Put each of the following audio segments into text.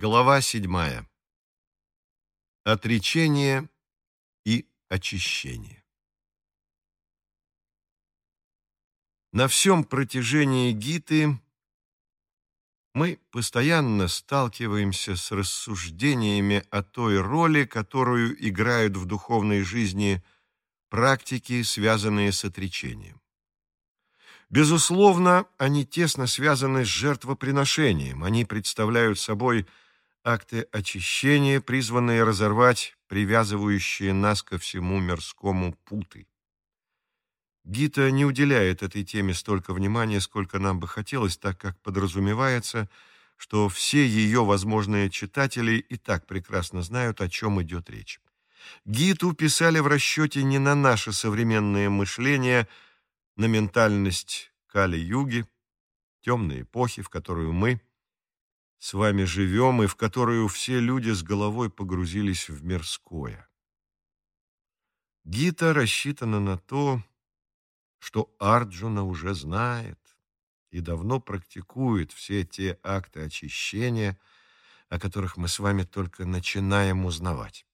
Глава седьмая. Отречение и очищение. На всем протяжении Гиты мы постоянно сталкиваемся с рассуждениями о той роли, которую играют в духовной жизни практики, связанные с отречением. Безусловно, они тесно связаны с жертвоприношением. Они представляют собой акты очищения, призванные разорвать привязывающие нас ко всему мирскому путы. Гита не уделяет этой теме столько внимания, сколько нам бы хотелось, так как подразумевается, что все ее возможные читатели и так прекрасно знают, о чем идет речь. Гиту писали в расчете не на наше современное мышление, на ментальность Кали-Юги, темной эпохи, в которую мы с вами живем и в которую все люди с головой погрузились в мирское. Гита рассчитана на то, что Арджуна уже знает и давно практикует все те акты очищения, о которых мы с вами только начинаем узнавать.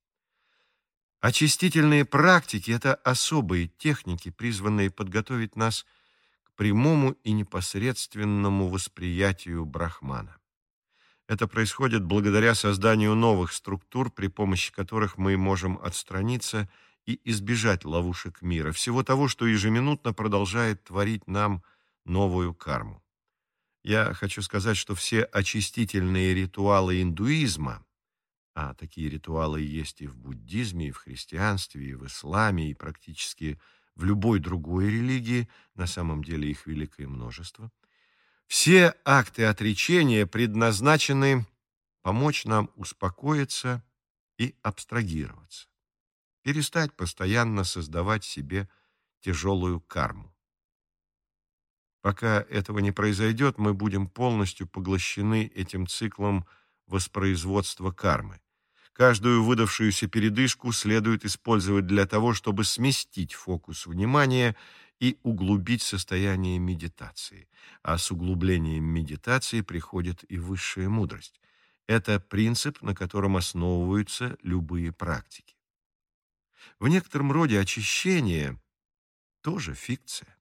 Очистительные практики – это особые техники, призванные подготовить нас к прямому и непосредственному восприятию Брахмана. Это происходит благодаря созданию новых структур, при помощи которых мы можем отстраниться – и избежать ловушек мира, всего того, что ежеминутно продолжает творить нам новую карму. Я хочу сказать, что все очистительные ритуалы индуизма, а такие ритуалы есть и в буддизме, и в христианстве, и в исламе, и практически в любой другой религии, на самом деле их великое множество, все акты отречения предназначены помочь нам успокоиться и абстрагироваться перестать постоянно создавать себе тяжелую карму. Пока этого не произойдет, мы будем полностью поглощены этим циклом воспроизводства кармы. Каждую выдавшуюся передышку следует использовать для того, чтобы сместить фокус внимания и углубить состояние медитации. А с углублением медитации приходит и высшая мудрость. Это принцип, на котором основываются любые практики. В некотором роде очищение тоже фикция.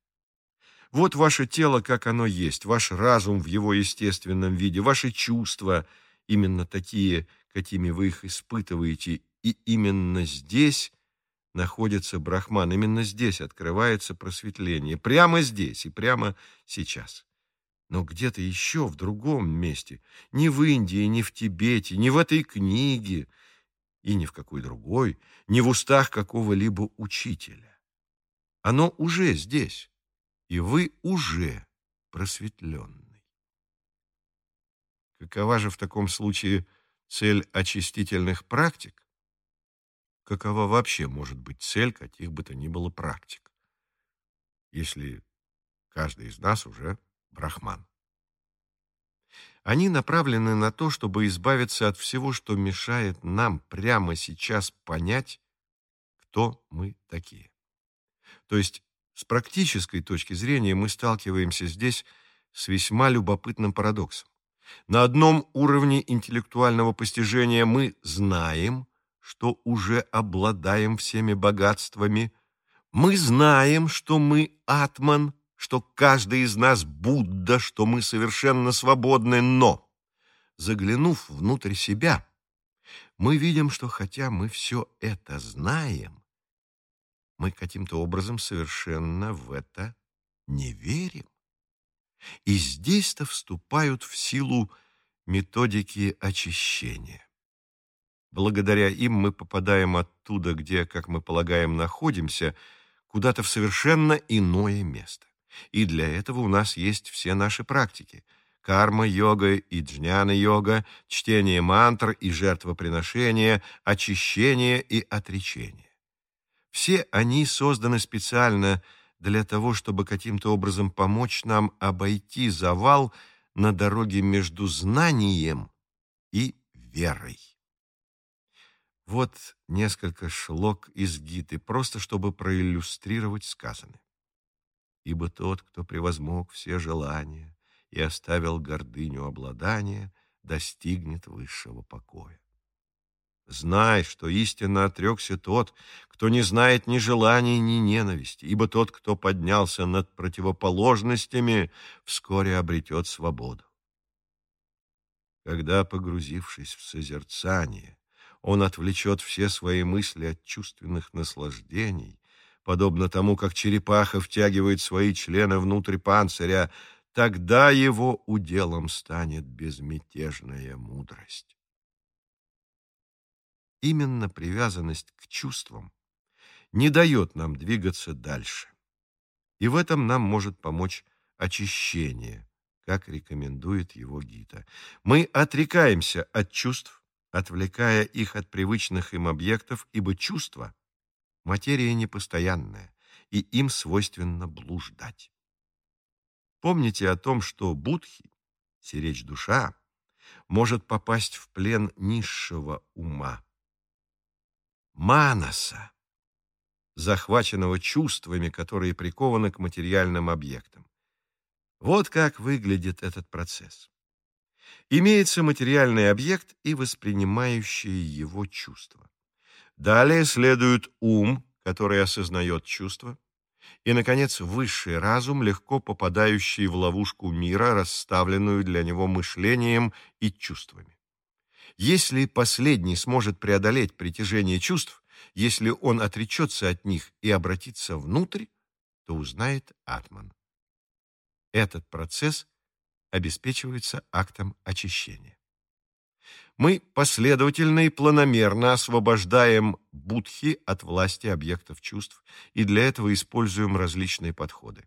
Вот ваше тело, как оно есть, ваш разум в его естественном виде, ваши чувства, именно такие, какими вы их испытываете, и именно здесь находится Брахман, именно здесь открывается просветление, прямо здесь и прямо сейчас. Но где-то еще, в другом месте, не в Индии, не в Тибете, не в этой книге – и ни в какой другой, ни в устах какого-либо учителя. Оно уже здесь, и вы уже просветленный. Какова же в таком случае цель очистительных практик? Какова вообще может быть цель каких бы то ни было практик, если каждый из нас уже брахман? Они направлены на то, чтобы избавиться от всего, что мешает нам прямо сейчас понять, кто мы такие. То есть, с практической точки зрения мы сталкиваемся здесь с весьма любопытным парадоксом. На одном уровне интеллектуального постижения мы знаем, что уже обладаем всеми богатствами, мы знаем, что мы атман, что каждый из нас Будда, что мы совершенно свободны, но, заглянув внутрь себя, мы видим, что хотя мы все это знаем, мы каким-то образом совершенно в это не верим. И здесь-то вступают в силу методики очищения. Благодаря им мы попадаем оттуда, где, как мы полагаем, находимся, куда-то в совершенно иное место. И для этого у нас есть все наши практики. Карма-йога и джняна-йога, чтение мантр и жертвоприношение, очищение и отречение. Все они созданы специально для того, чтобы каким-то образом помочь нам обойти завал на дороге между знанием и верой. Вот несколько шлок из Гиты, просто чтобы проиллюстрировать сказанное ибо тот, кто превозмог все желания и оставил гордыню обладания, достигнет высшего покоя. Знай, что истинно отрекся тот, кто не знает ни желаний, ни ненависти, ибо тот, кто поднялся над противоположностями, вскоре обретет свободу. Когда, погрузившись в созерцание, он отвлечет все свои мысли от чувственных наслаждений, подобно тому, как черепаха втягивает свои члены внутрь панциря, тогда его уделом станет безмятежная мудрость. Именно привязанность к чувствам не дает нам двигаться дальше. И в этом нам может помочь очищение, как рекомендует его Гита. Мы отрекаемся от чувств, отвлекая их от привычных им объектов, ибо чувства — материя непостоянная, и им свойственно блуждать. Помните о том, что будхи, сиречь душа, может попасть в плен низшего ума, манаса, захваченного чувствами, которые прикованы к материальным объектам. Вот как выглядит этот процесс. Имеется материальный объект и воспринимающие его чувства. Далее следует ум, который осознает чувства, и, наконец, высший разум, легко попадающий в ловушку мира, расставленную для него мышлением и чувствами. Если последний сможет преодолеть притяжение чувств, если он отречется от них и обратится внутрь, то узнает Атман. Этот процесс обеспечивается актом очищения. Мы последовательно и планомерно освобождаем будхи от власти объектов чувств и для этого используем различные подходы.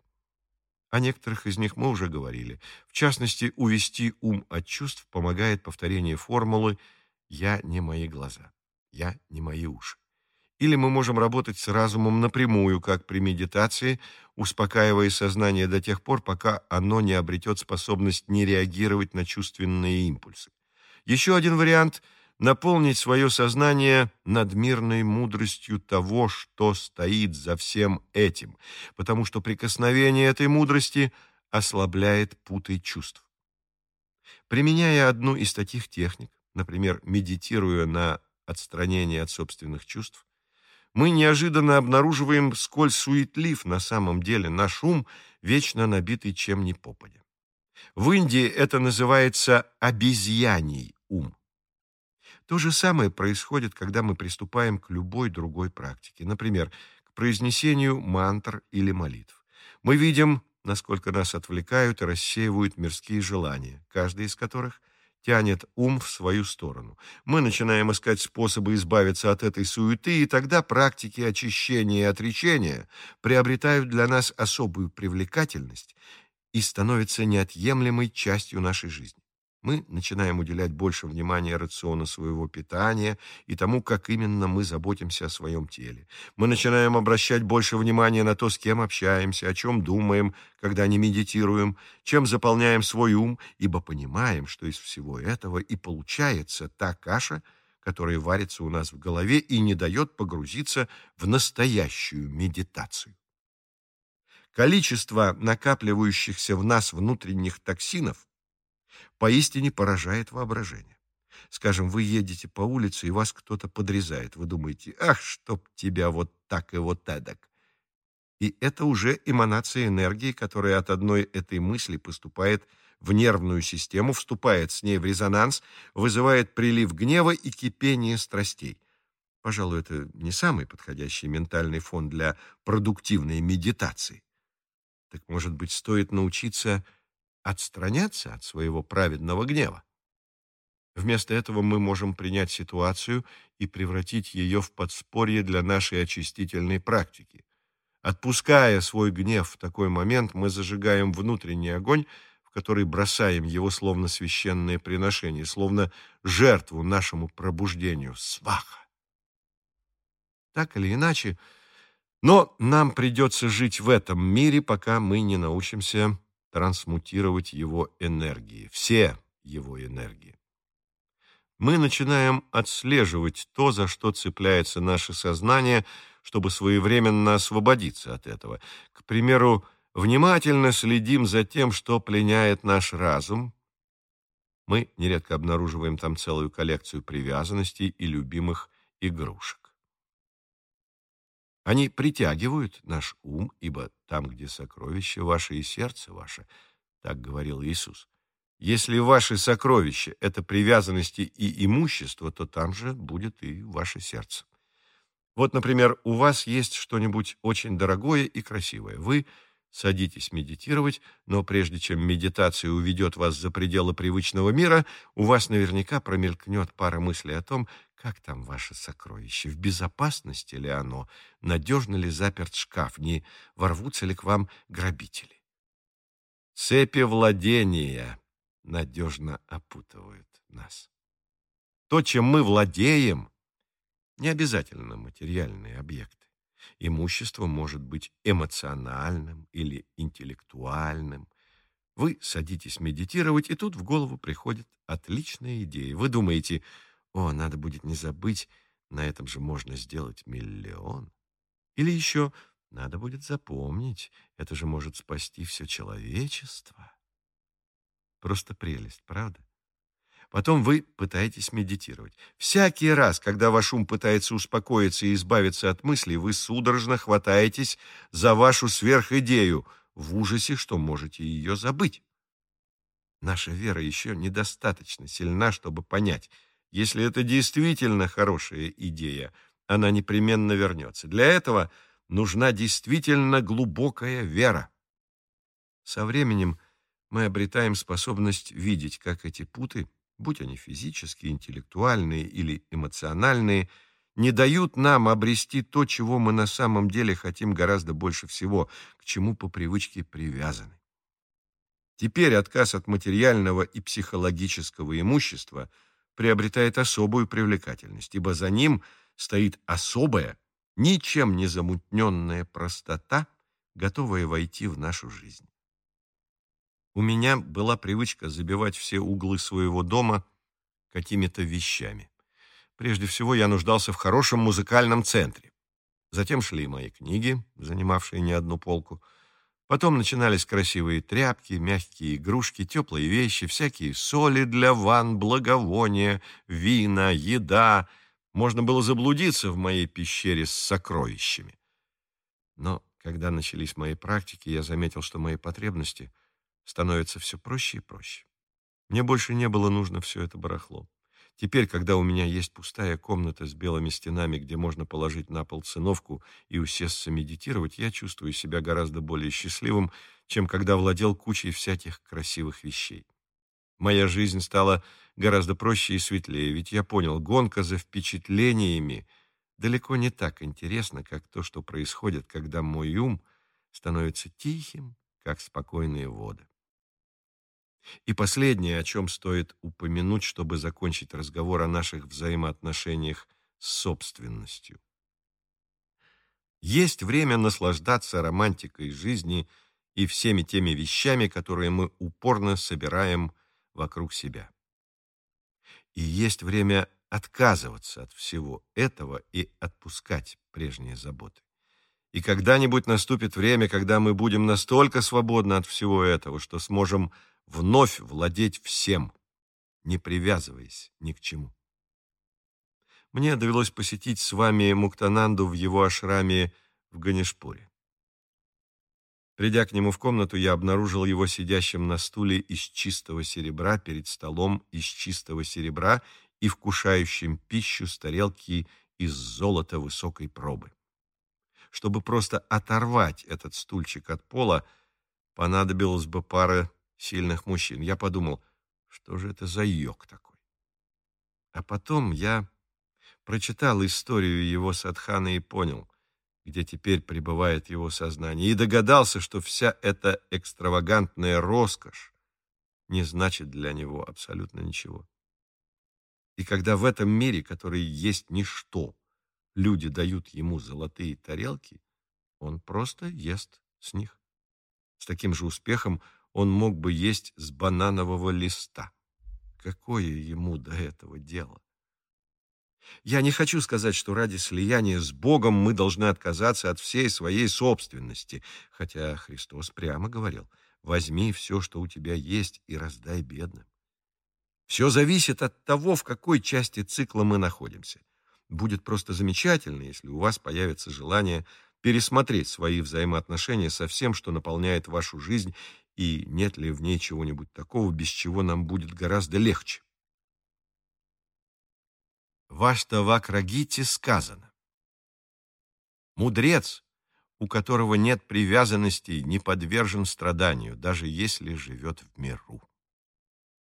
О некоторых из них мы уже говорили. В частности, увести ум от чувств помогает повторение формулы «я не мои глаза», «я не мои уши». Или мы можем работать с разумом напрямую, как при медитации, успокаивая сознание до тех пор, пока оно не обретет способность не реагировать на чувственные импульсы. Еще один вариант – наполнить свое сознание надмирной мудростью того, что стоит за всем этим, потому что прикосновение этой мудрости ослабляет путы чувств. Применяя одну из таких техник, например, медитируя на отстранение от собственных чувств, мы неожиданно обнаруживаем, сколь суетлив на самом деле наш ум, вечно набитый чем ни попадя. В Индии это называется обезьяний ум. То же самое происходит, когда мы приступаем к любой другой практике, например, к произнесению мантр или молитв. Мы видим, насколько нас отвлекают и рассеивают мирские желания, каждый из которых тянет ум в свою сторону. Мы начинаем искать способы избавиться от этой суеты, и тогда практики очищения и отречения приобретают для нас особую привлекательность и становятся неотъемлемой частью нашей жизни мы начинаем уделять больше внимания рациону своего питания и тому, как именно мы заботимся о своем теле. Мы начинаем обращать больше внимания на то, с кем общаемся, о чем думаем, когда не медитируем, чем заполняем свой ум, ибо понимаем, что из всего этого и получается та каша, которая варится у нас в голове и не дает погрузиться в настоящую медитацию. Количество накапливающихся в нас внутренних токсинов поистине поражает воображение. Скажем, вы едете по улице, и вас кто-то подрезает. Вы думаете, ах, чтоб тебя вот так и вот эдак. И это уже эманация энергии, которая от одной этой мысли поступает в нервную систему, вступает с ней в резонанс, вызывает прилив гнева и кипение страстей. Пожалуй, это не самый подходящий ментальный фон для продуктивной медитации. Так, может быть, стоит научиться отстраняться от своего праведного гнева. Вместо этого мы можем принять ситуацию и превратить ее в подспорье для нашей очистительной практики. Отпуская свой гнев в такой момент, мы зажигаем внутренний огонь, в который бросаем его словно священное приношение, словно жертву нашему пробуждению, сваха. Так или иначе, но нам придется жить в этом мире, пока мы не научимся трансмутировать его энергии, все его энергии. Мы начинаем отслеживать то, за что цепляется наше сознание, чтобы своевременно освободиться от этого. К примеру, внимательно следим за тем, что пленяет наш разум, Мы нередко обнаруживаем там целую коллекцию привязанностей и любимых игрушек. Они притягивают наш ум, ибо там, где сокровище ваше и сердце ваше, так говорил Иисус. Если ваши сокровища — это привязанности и имущество, то там же будет и ваше сердце. Вот, например, у вас есть что-нибудь очень дорогое и красивое. Вы садитесь медитировать, но прежде чем медитация уведет вас за пределы привычного мира, у вас наверняка промелькнет пара мыслей о том, как там ваше сокровище, в безопасности ли оно, надежно ли заперт шкаф, не ворвутся ли к вам грабители. Цепи владения надежно опутывают нас. То, чем мы владеем, не обязательно материальные объекты. Имущество может быть эмоциональным или интеллектуальным. Вы садитесь медитировать, и тут в голову приходит отличная идея. Вы думаете, о, надо будет не забыть, на этом же можно сделать миллион. Или еще, надо будет запомнить, это же может спасти все человечество. Просто прелесть, правда? Потом вы пытаетесь медитировать. Всякий раз, когда ваш ум пытается успокоиться и избавиться от мыслей, вы судорожно хватаетесь за вашу сверхидею в ужасе, что можете ее забыть. Наша вера еще недостаточно сильна, чтобы понять, если это действительно хорошая идея, она непременно вернется. Для этого нужна действительно глубокая вера. Со временем мы обретаем способность видеть, как эти путы будь они физические, интеллектуальные или эмоциональные, не дают нам обрести то, чего мы на самом деле хотим гораздо больше всего, к чему по привычке привязаны. Теперь отказ от материального и психологического имущества приобретает особую привлекательность, ибо за ним стоит особая, ничем не замутненная простота, готовая войти в нашу жизнь. У меня была привычка забивать все углы своего дома какими-то вещами. Прежде всего, я нуждался в хорошем музыкальном центре. Затем шли мои книги, занимавшие не одну полку. Потом начинались красивые тряпки, мягкие игрушки, теплые вещи, всякие соли для ванн, благовония, вина, еда. Можно было заблудиться в моей пещере с сокровищами. Но когда начались мои практики, я заметил, что мои потребности — становится все проще и проще. Мне больше не было нужно все это барахло. Теперь, когда у меня есть пустая комната с белыми стенами, где можно положить на пол циновку и усесться медитировать, я чувствую себя гораздо более счастливым, чем когда владел кучей всяких красивых вещей. Моя жизнь стала гораздо проще и светлее, ведь я понял, гонка за впечатлениями далеко не так интересна, как то, что происходит, когда мой ум становится тихим, как спокойные воды. И последнее, о чем стоит упомянуть, чтобы закончить разговор о наших взаимоотношениях с собственностью. Есть время наслаждаться романтикой жизни и всеми теми вещами, которые мы упорно собираем вокруг себя. И есть время отказываться от всего этого и отпускать прежние заботы. И когда-нибудь наступит время, когда мы будем настолько свободны от всего этого, что сможем вновь владеть всем, не привязываясь ни к чему. Мне довелось посетить с вами Муктананду в его ашраме в Ганешпуре. Придя к нему в комнату, я обнаружил его сидящим на стуле из чистого серебра перед столом из чистого серебра и вкушающим пищу с тарелки из золота высокой пробы. Чтобы просто оторвать этот стульчик от пола, понадобилось бы пара сильных мужчин. Я подумал, что же это за йог такой? А потом я прочитал историю его садханы и понял, где теперь пребывает его сознание, и догадался, что вся эта экстравагантная роскошь не значит для него абсолютно ничего. И когда в этом мире, который есть ничто, люди дают ему золотые тарелки, он просто ест с них. С таким же успехом он мог бы есть с бананового листа. Какое ему до этого дело? Я не хочу сказать, что ради слияния с Богом мы должны отказаться от всей своей собственности, хотя Христос прямо говорил, возьми все, что у тебя есть, и раздай бедным. Все зависит от того, в какой части цикла мы находимся. Будет просто замечательно, если у вас появится желание пересмотреть свои взаимоотношения со всем, что наполняет вашу жизнь, и нет ли в ней чего-нибудь такого, без чего нам будет гораздо легче. В Аштавакрагите сказано «Мудрец, у которого нет привязанностей, не подвержен страданию, даже если живет в миру».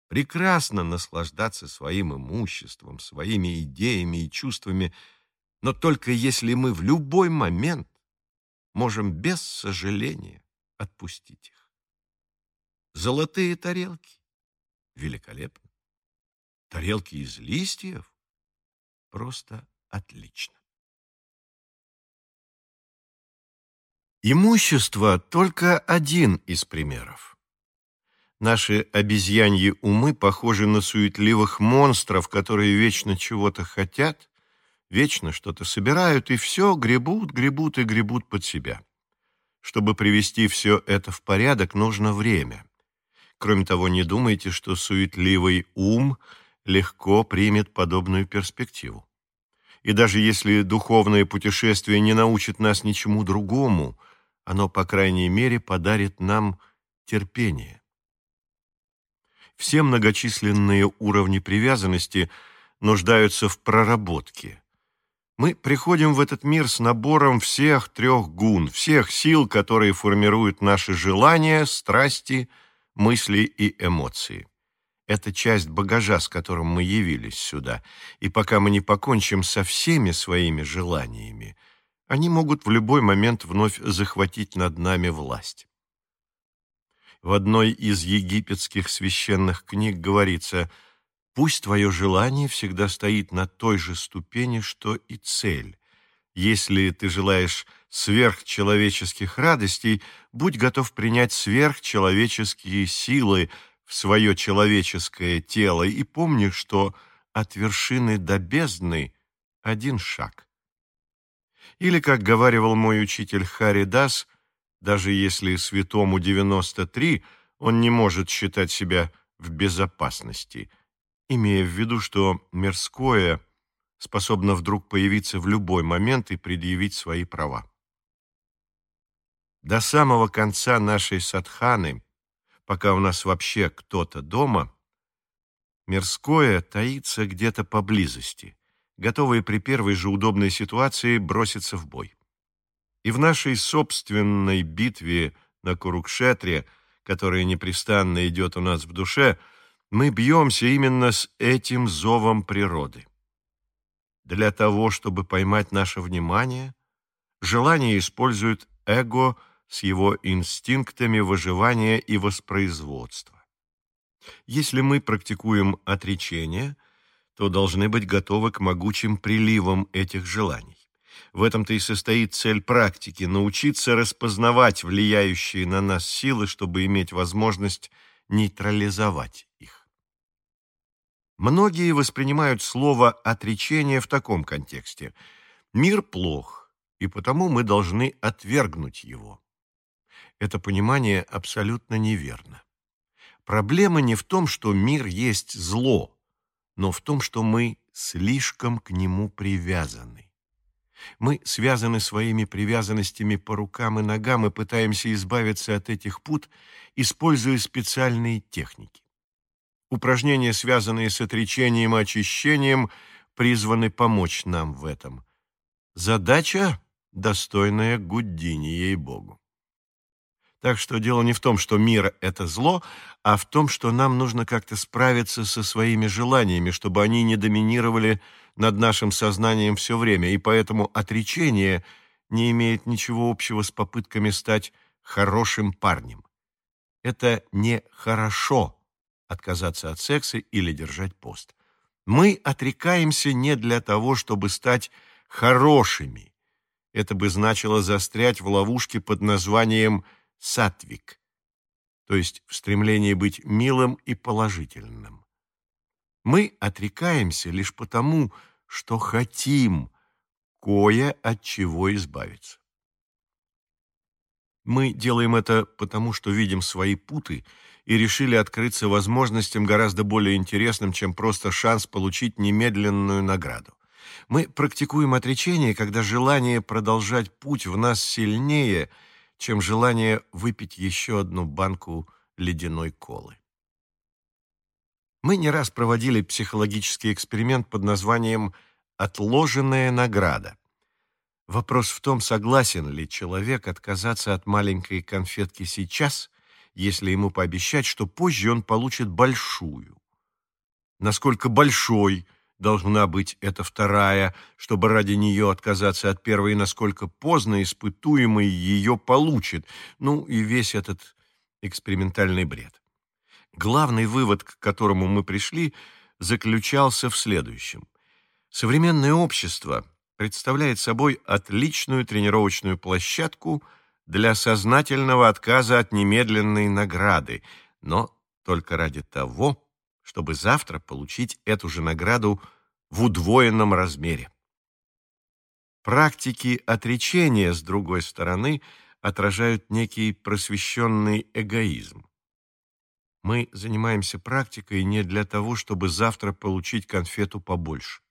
Прекрасно наслаждаться своим имуществом, своими идеями и чувствами, но только если мы в любой момент можем без сожаления отпустить их. Золотые тарелки. Великолепно. Тарелки из листьев. Просто отлично. Имущество – только один из примеров. Наши обезьяньи умы похожи на суетливых монстров, которые вечно чего-то хотят, вечно что-то собирают и все гребут, гребут и гребут под себя. Чтобы привести все это в порядок, нужно время. Кроме того, не думайте, что суетливый ум легко примет подобную перспективу. И даже если духовное путешествие не научит нас ничему другому, оно, по крайней мере, подарит нам терпение. Все многочисленные уровни привязанности нуждаются в проработке. Мы приходим в этот мир с набором всех трех гун, всех сил, которые формируют наши желания, страсти, мысли и эмоции. Это часть багажа, с которым мы явились сюда, и пока мы не покончим со всеми своими желаниями, они могут в любой момент вновь захватить над нами власть. В одной из египетских священных книг говорится «Пусть твое желание всегда стоит на той же ступени, что и цель. Если ты желаешь сверхчеловеческих радостей, будь готов принять сверхчеловеческие силы в свое человеческое тело и помни, что от вершины до бездны один шаг». Или, как говаривал мой учитель Хари Дас, даже если святому 93, он не может считать себя в безопасности, имея в виду, что мирское способно вдруг появиться в любой момент и предъявить свои права. До самого конца нашей садханы, пока у нас вообще кто-то дома, мирское таится где-то поблизости, готовое при первой же удобной ситуации броситься в бой. И в нашей собственной битве на Курукшетре, которая непрестанно идет у нас в душе, мы бьемся именно с этим зовом природы. Для того, чтобы поймать наше внимание, желание использует эго с его инстинктами выживания и воспроизводства. Если мы практикуем отречение, то должны быть готовы к могучим приливам этих желаний. В этом-то и состоит цель практики – научиться распознавать влияющие на нас силы, чтобы иметь возможность нейтрализовать их. Многие воспринимают слово «отречение» в таком контексте. Мир плох, и потому мы должны отвергнуть его. Это понимание абсолютно неверно. Проблема не в том, что мир есть зло, но в том, что мы слишком к нему привязаны. Мы связаны своими привязанностями по рукам и ногам и пытаемся избавиться от этих пут, используя специальные техники. Упражнения, связанные с отречением и очищением, призваны помочь нам в этом. Задача достойная Гуддини, ей-богу. Так что дело не в том, что мир — это зло, а в том, что нам нужно как-то справиться со своими желаниями, чтобы они не доминировали над нашим сознанием все время, и поэтому отречение не имеет ничего общего с попытками стать хорошим парнем. Это не хорошо отказаться от секса или держать пост. Мы отрекаемся не для того, чтобы стать хорошими. Это бы значило застрять в ловушке под названием «хороший» сатвик, то есть в стремлении быть милым и положительным. Мы отрекаемся лишь потому, что хотим кое от чего избавиться. Мы делаем это потому, что видим свои путы и решили открыться возможностям гораздо более интересным, чем просто шанс получить немедленную награду. Мы практикуем отречение, когда желание продолжать путь в нас сильнее, чем желание выпить еще одну банку ледяной колы. Мы не раз проводили психологический эксперимент под названием «отложенная награда». Вопрос в том, согласен ли человек отказаться от маленькой конфетки сейчас, если ему пообещать, что позже он получит большую. Насколько большой должна быть эта вторая, чтобы ради нее отказаться от первой, насколько поздно испытуемый ее получит, ну и весь этот экспериментальный бред. Главный вывод, к которому мы пришли, заключался в следующем. Современное общество представляет собой отличную тренировочную площадку для сознательного отказа от немедленной награды, но только ради того, чтобы завтра получить эту же награду в удвоенном размере. Практики отречения, с другой стороны, отражают некий просвещенный эгоизм. Мы занимаемся практикой не для того, чтобы завтра получить конфету побольше.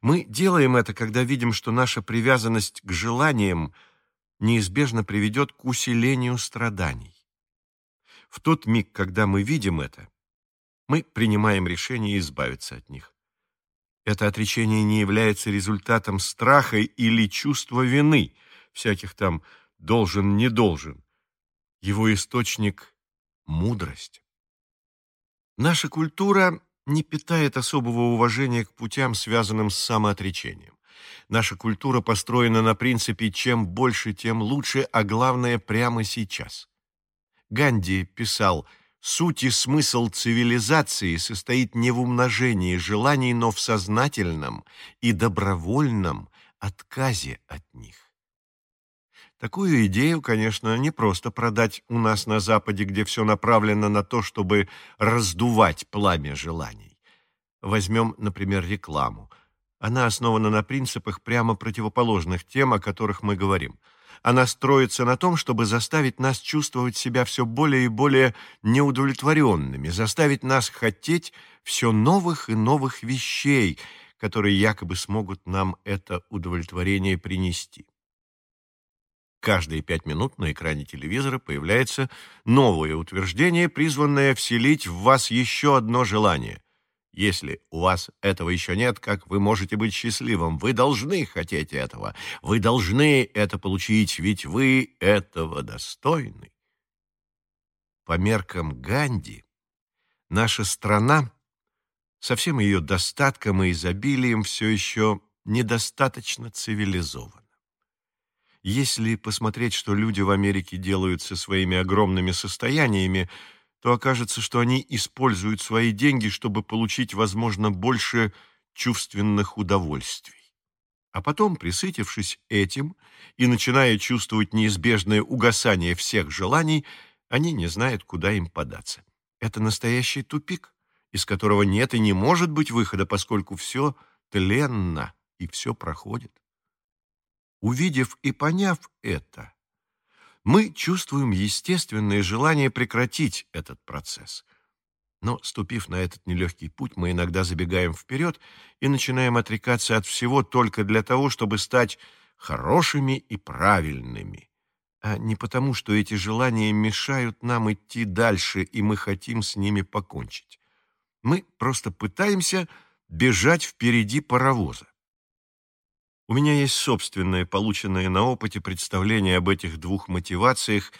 Мы делаем это, когда видим, что наша привязанность к желаниям неизбежно приведет к усилению страданий. В тот миг, когда мы видим это, мы принимаем решение избавиться от них. Это отречение не является результатом страха или чувства вины, всяких там «должен, не должен». Его источник мудрость. Наша культура не питает особого уважения к путям, связанным с самоотречением. Наша культура построена на принципе «чем больше, тем лучше», а главное прямо сейчас. Ганди писал «Суть и смысл цивилизации состоит не в умножении желаний, но в сознательном и добровольном отказе от них». Такую идею, конечно, не просто продать у нас на Западе, где все направлено на то, чтобы раздувать пламя желаний. Возьмем, например, рекламу. Она основана на принципах прямо противоположных тем, о которых мы говорим. Она строится на том, чтобы заставить нас чувствовать себя все более и более неудовлетворенными, заставить нас хотеть все новых и новых вещей, которые якобы смогут нам это удовлетворение принести. Каждые пять минут на экране телевизора появляется новое утверждение, призванное вселить в вас еще одно желание. Если у вас этого еще нет, как вы можете быть счастливым? Вы должны хотеть этого. Вы должны это получить, ведь вы этого достойны. По меркам Ганди, наша страна со всем ее достатком и изобилием все еще недостаточно цивилизована. Если посмотреть, что люди в Америке делают со своими огромными состояниями, то окажется, что они используют свои деньги, чтобы получить, возможно, больше чувственных удовольствий. А потом, присытившись этим и начиная чувствовать неизбежное угасание всех желаний, они не знают, куда им податься. Это настоящий тупик, из которого нет и не может быть выхода, поскольку все тленно и все проходит. Увидев и поняв это, мы чувствуем естественное желание прекратить этот процесс. Но, ступив на этот нелегкий путь, мы иногда забегаем вперед и начинаем отрекаться от всего только для того, чтобы стать хорошими и правильными, а не потому, что эти желания мешают нам идти дальше, и мы хотим с ними покончить. Мы просто пытаемся бежать впереди паровоза. У меня есть собственное, полученное на опыте представление об этих двух мотивациях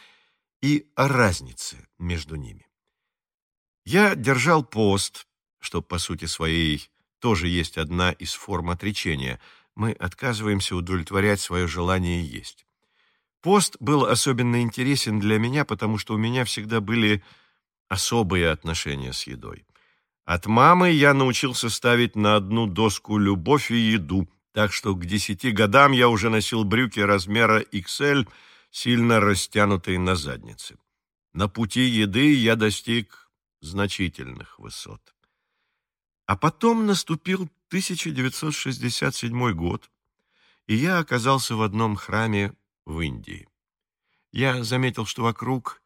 и о разнице между ними. Я держал пост, что по сути своей тоже есть одна из форм отречения. Мы отказываемся удовлетворять свое желание есть. Пост был особенно интересен для меня, потому что у меня всегда были особые отношения с едой. От мамы я научился ставить на одну доску любовь и еду – так что к десяти годам я уже носил брюки размера XL, сильно растянутые на заднице. На пути еды я достиг значительных высот. А потом наступил 1967 год, и я оказался в одном храме в Индии. Я заметил, что вокруг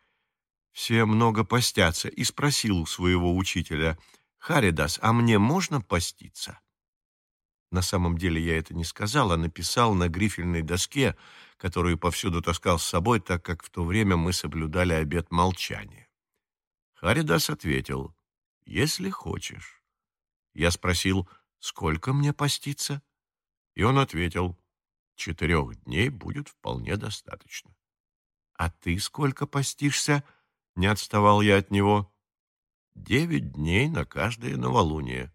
все много постятся, и спросил у своего учителя, «Харидас, а мне можно поститься?» На самом деле я это не сказал, а написал на грифельной доске, которую повсюду таскал с собой, так как в то время мы соблюдали обет молчания. Харидас ответил, «Если хочешь». Я спросил, «Сколько мне поститься?» И он ответил, «Четырех дней будет вполне достаточно». «А ты сколько постишься?» — не отставал я от него. «Девять дней на каждое новолуние».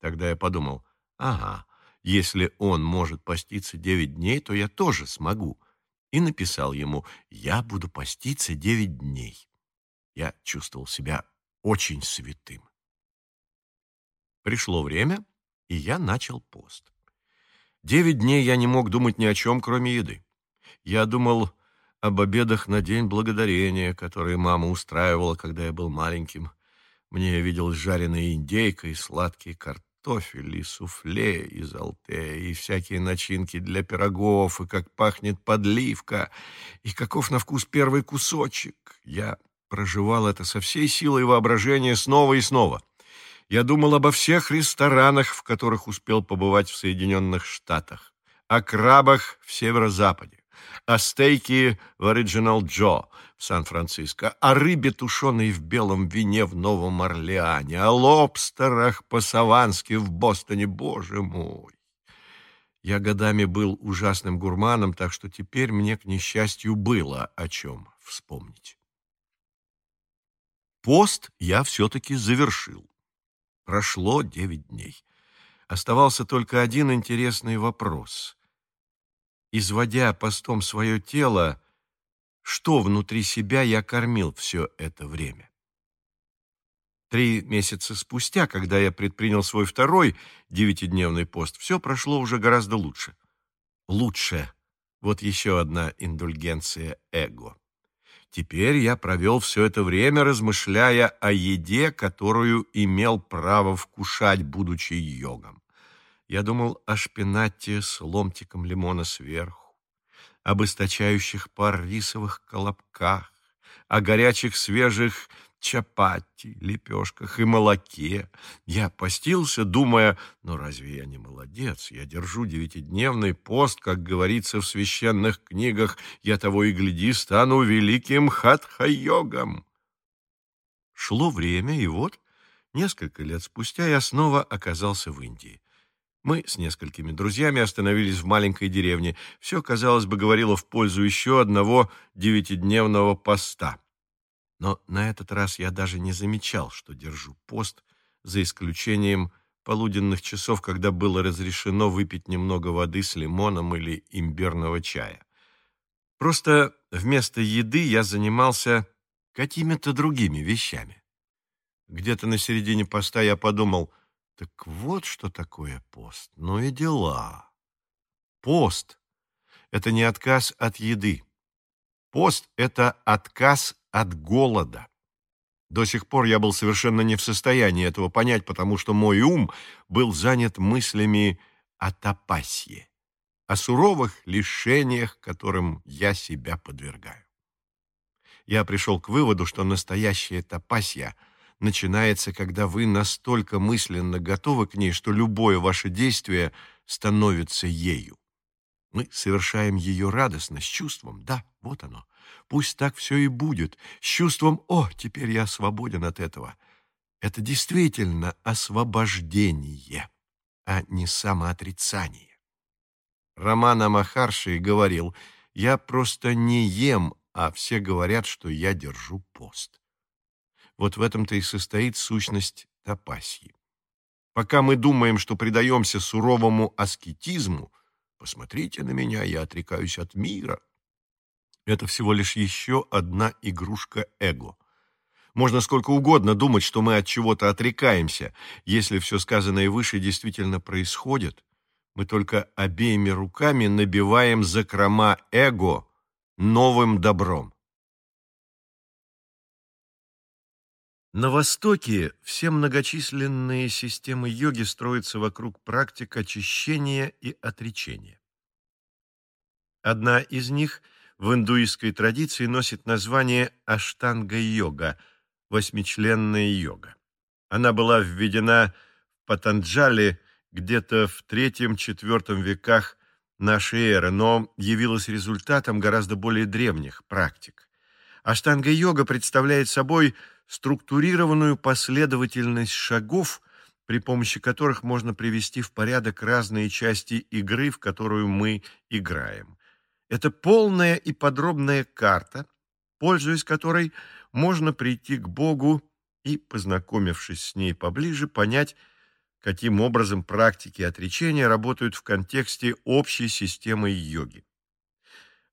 Тогда я подумал, Ага, если он может поститься девять дней, то я тоже смогу. И написал ему, я буду поститься девять дней. Я чувствовал себя очень святым. Пришло время, и я начал пост. Девять дней я не мог думать ни о чем, кроме еды. Я думал об обедах на День Благодарения, которые мама устраивала, когда я был маленьким. Мне виделась жареная индейка и сладкие картофель картофель, и суфле из алте, и всякие начинки для пирогов, и как пахнет подливка, и каков на вкус первый кусочек. Я проживал это со всей силой воображения снова и снова. Я думал обо всех ресторанах, в которых успел побывать в Соединенных Штатах, о крабах в северо-западе, о стейке в Original Джо в Сан-Франциско, о рыбе, тушеной в белом вине в Новом Орлеане, о лобстерах по-савански в Бостоне. Боже мой! Я годами был ужасным гурманом, так что теперь мне, к несчастью, было о чем вспомнить. Пост я все-таки завершил. Прошло девять дней. Оставался только один интересный вопрос изводя постом свое тело, что внутри себя я кормил все это время. Три месяца спустя, когда я предпринял свой второй девятидневный пост, все прошло уже гораздо лучше. Лучше. Вот еще одна индульгенция эго. Теперь я провел все это время, размышляя о еде, которую имел право вкушать, будучи йогом. Я думал о шпинате с ломтиком лимона сверху, об источающих пар рисовых колобках, о горячих свежих чапати, лепешках и молоке. Я постился, думая, ну разве я не молодец? Я держу девятидневный пост, как говорится в священных книгах, я того и гляди, стану великим хатха-йогом. Шло время, и вот, несколько лет спустя я снова оказался в Индии. Мы с несколькими друзьями остановились в маленькой деревне. Все, казалось бы, говорило в пользу еще одного девятидневного поста. Но на этот раз я даже не замечал, что держу пост, за исключением полуденных часов, когда было разрешено выпить немного воды с лимоном или имбирного чая. Просто вместо еды я занимался какими-то другими вещами. Где-то на середине поста я подумал — так вот что такое пост. Ну и дела. Пост — это не отказ от еды. Пост — это отказ от голода. До сих пор я был совершенно не в состоянии этого понять, потому что мой ум был занят мыслями о тапасье, о суровых лишениях, которым я себя подвергаю. Я пришел к выводу, что настоящая тапасья — начинается, когда вы настолько мысленно готовы к ней, что любое ваше действие становится ею. Мы совершаем ее радостно, с чувством, да, вот оно. Пусть так все и будет, с чувством «О, теперь я свободен от этого». Это действительно освобождение, а не самоотрицание. Романа Махарши говорил «Я просто не ем, а все говорят, что я держу пост». Вот в этом-то и состоит сущность тапасьи. Пока мы думаем, что предаемся суровому аскетизму, посмотрите на меня, я отрекаюсь от мира. Это всего лишь еще одна игрушка эго. Можно сколько угодно думать, что мы от чего-то отрекаемся. Если все сказанное выше действительно происходит, мы только обеими руками набиваем закрома эго новым добром. На Востоке все многочисленные системы йоги строятся вокруг практик очищения и отречения. Одна из них в индуистской традиции носит название Аштанга-йога, восьмичленная йога. Она была введена в Патанджали где-то в III-IV веках нашей эры, но явилась результатом гораздо более древних практик. Аштанга-йога представляет собой структурированную последовательность шагов, при помощи которых можно привести в порядок разные части игры, в которую мы играем. Это полная и подробная карта, пользуясь которой можно прийти к Богу и, познакомившись с ней поближе, понять, каким образом практики отречения работают в контексте общей системы йоги.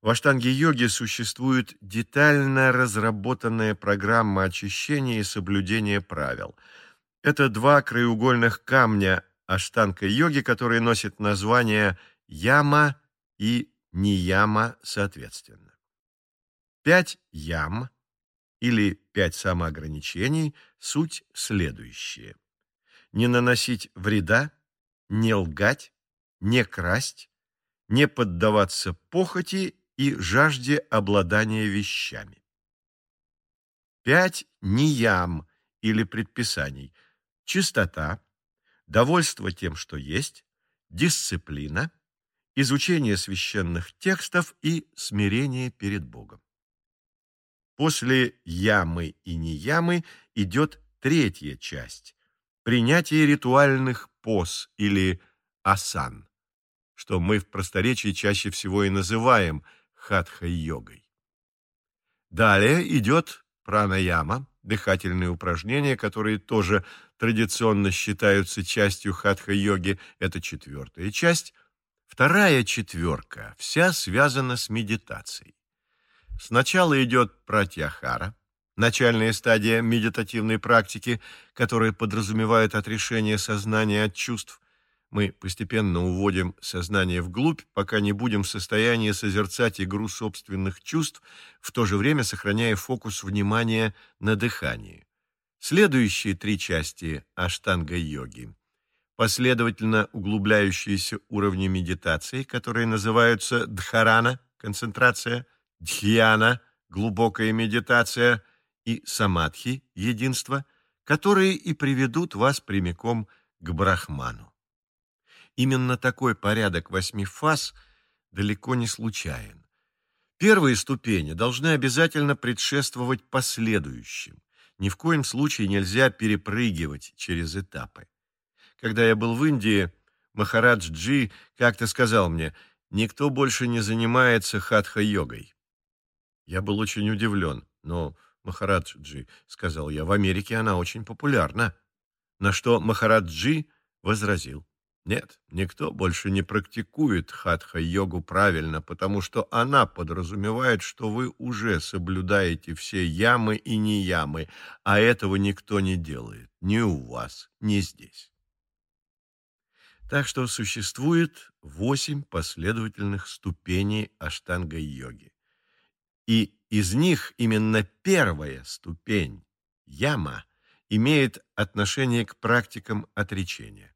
В аштанге-йоге существует детально разработанная программа очищения и соблюдения правил. Это два краеугольных камня аштанга-йоги, которые носят название яма и нияма соответственно. Пять ям или пять самоограничений – суть следующие. Не наносить вреда, не лгать, не красть, не поддаваться похоти и жажде обладания вещами. Пять ниям или предписаний – чистота, довольство тем, что есть, дисциплина, изучение священных текстов и смирение перед Богом. После ямы и неямы идет третья часть – принятие ритуальных поз или асан, что мы в просторечии чаще всего и называем – хатха-йогой. Далее идет пранаяма, дыхательные упражнения, которые тоже традиционно считаются частью хатха-йоги. Это четвертая часть. Вторая четверка вся связана с медитацией. Сначала идет пратьяхара, начальная стадия медитативной практики, которая подразумевает отрешение сознания от чувств, мы постепенно уводим сознание вглубь, пока не будем в состоянии созерцать игру собственных чувств, в то же время сохраняя фокус внимания на дыхании. Следующие три части аштанга-йоги последовательно углубляющиеся уровни медитации, которые называются дхарана – концентрация, дхьяна – глубокая медитация и самадхи – единство, которые и приведут вас прямиком к брахману. Именно такой порядок восьми фаз далеко не случайен. Первые ступени должны обязательно предшествовать последующим. Ни в коем случае нельзя перепрыгивать через этапы. Когда я был в Индии, Махарадж Джи как-то сказал мне, никто больше не занимается хатха-йогой. Я был очень удивлен, но, Махарадж Джи, сказал я, в Америке она очень популярна. На что Махараджи возразил, нет, никто больше не практикует хатха-йогу правильно, потому что она подразумевает, что вы уже соблюдаете все ямы и не ямы, а этого никто не делает, ни у вас, ни здесь. Так что существует восемь последовательных ступеней аштанга-йоги. И из них именно первая ступень, яма, имеет отношение к практикам отречения.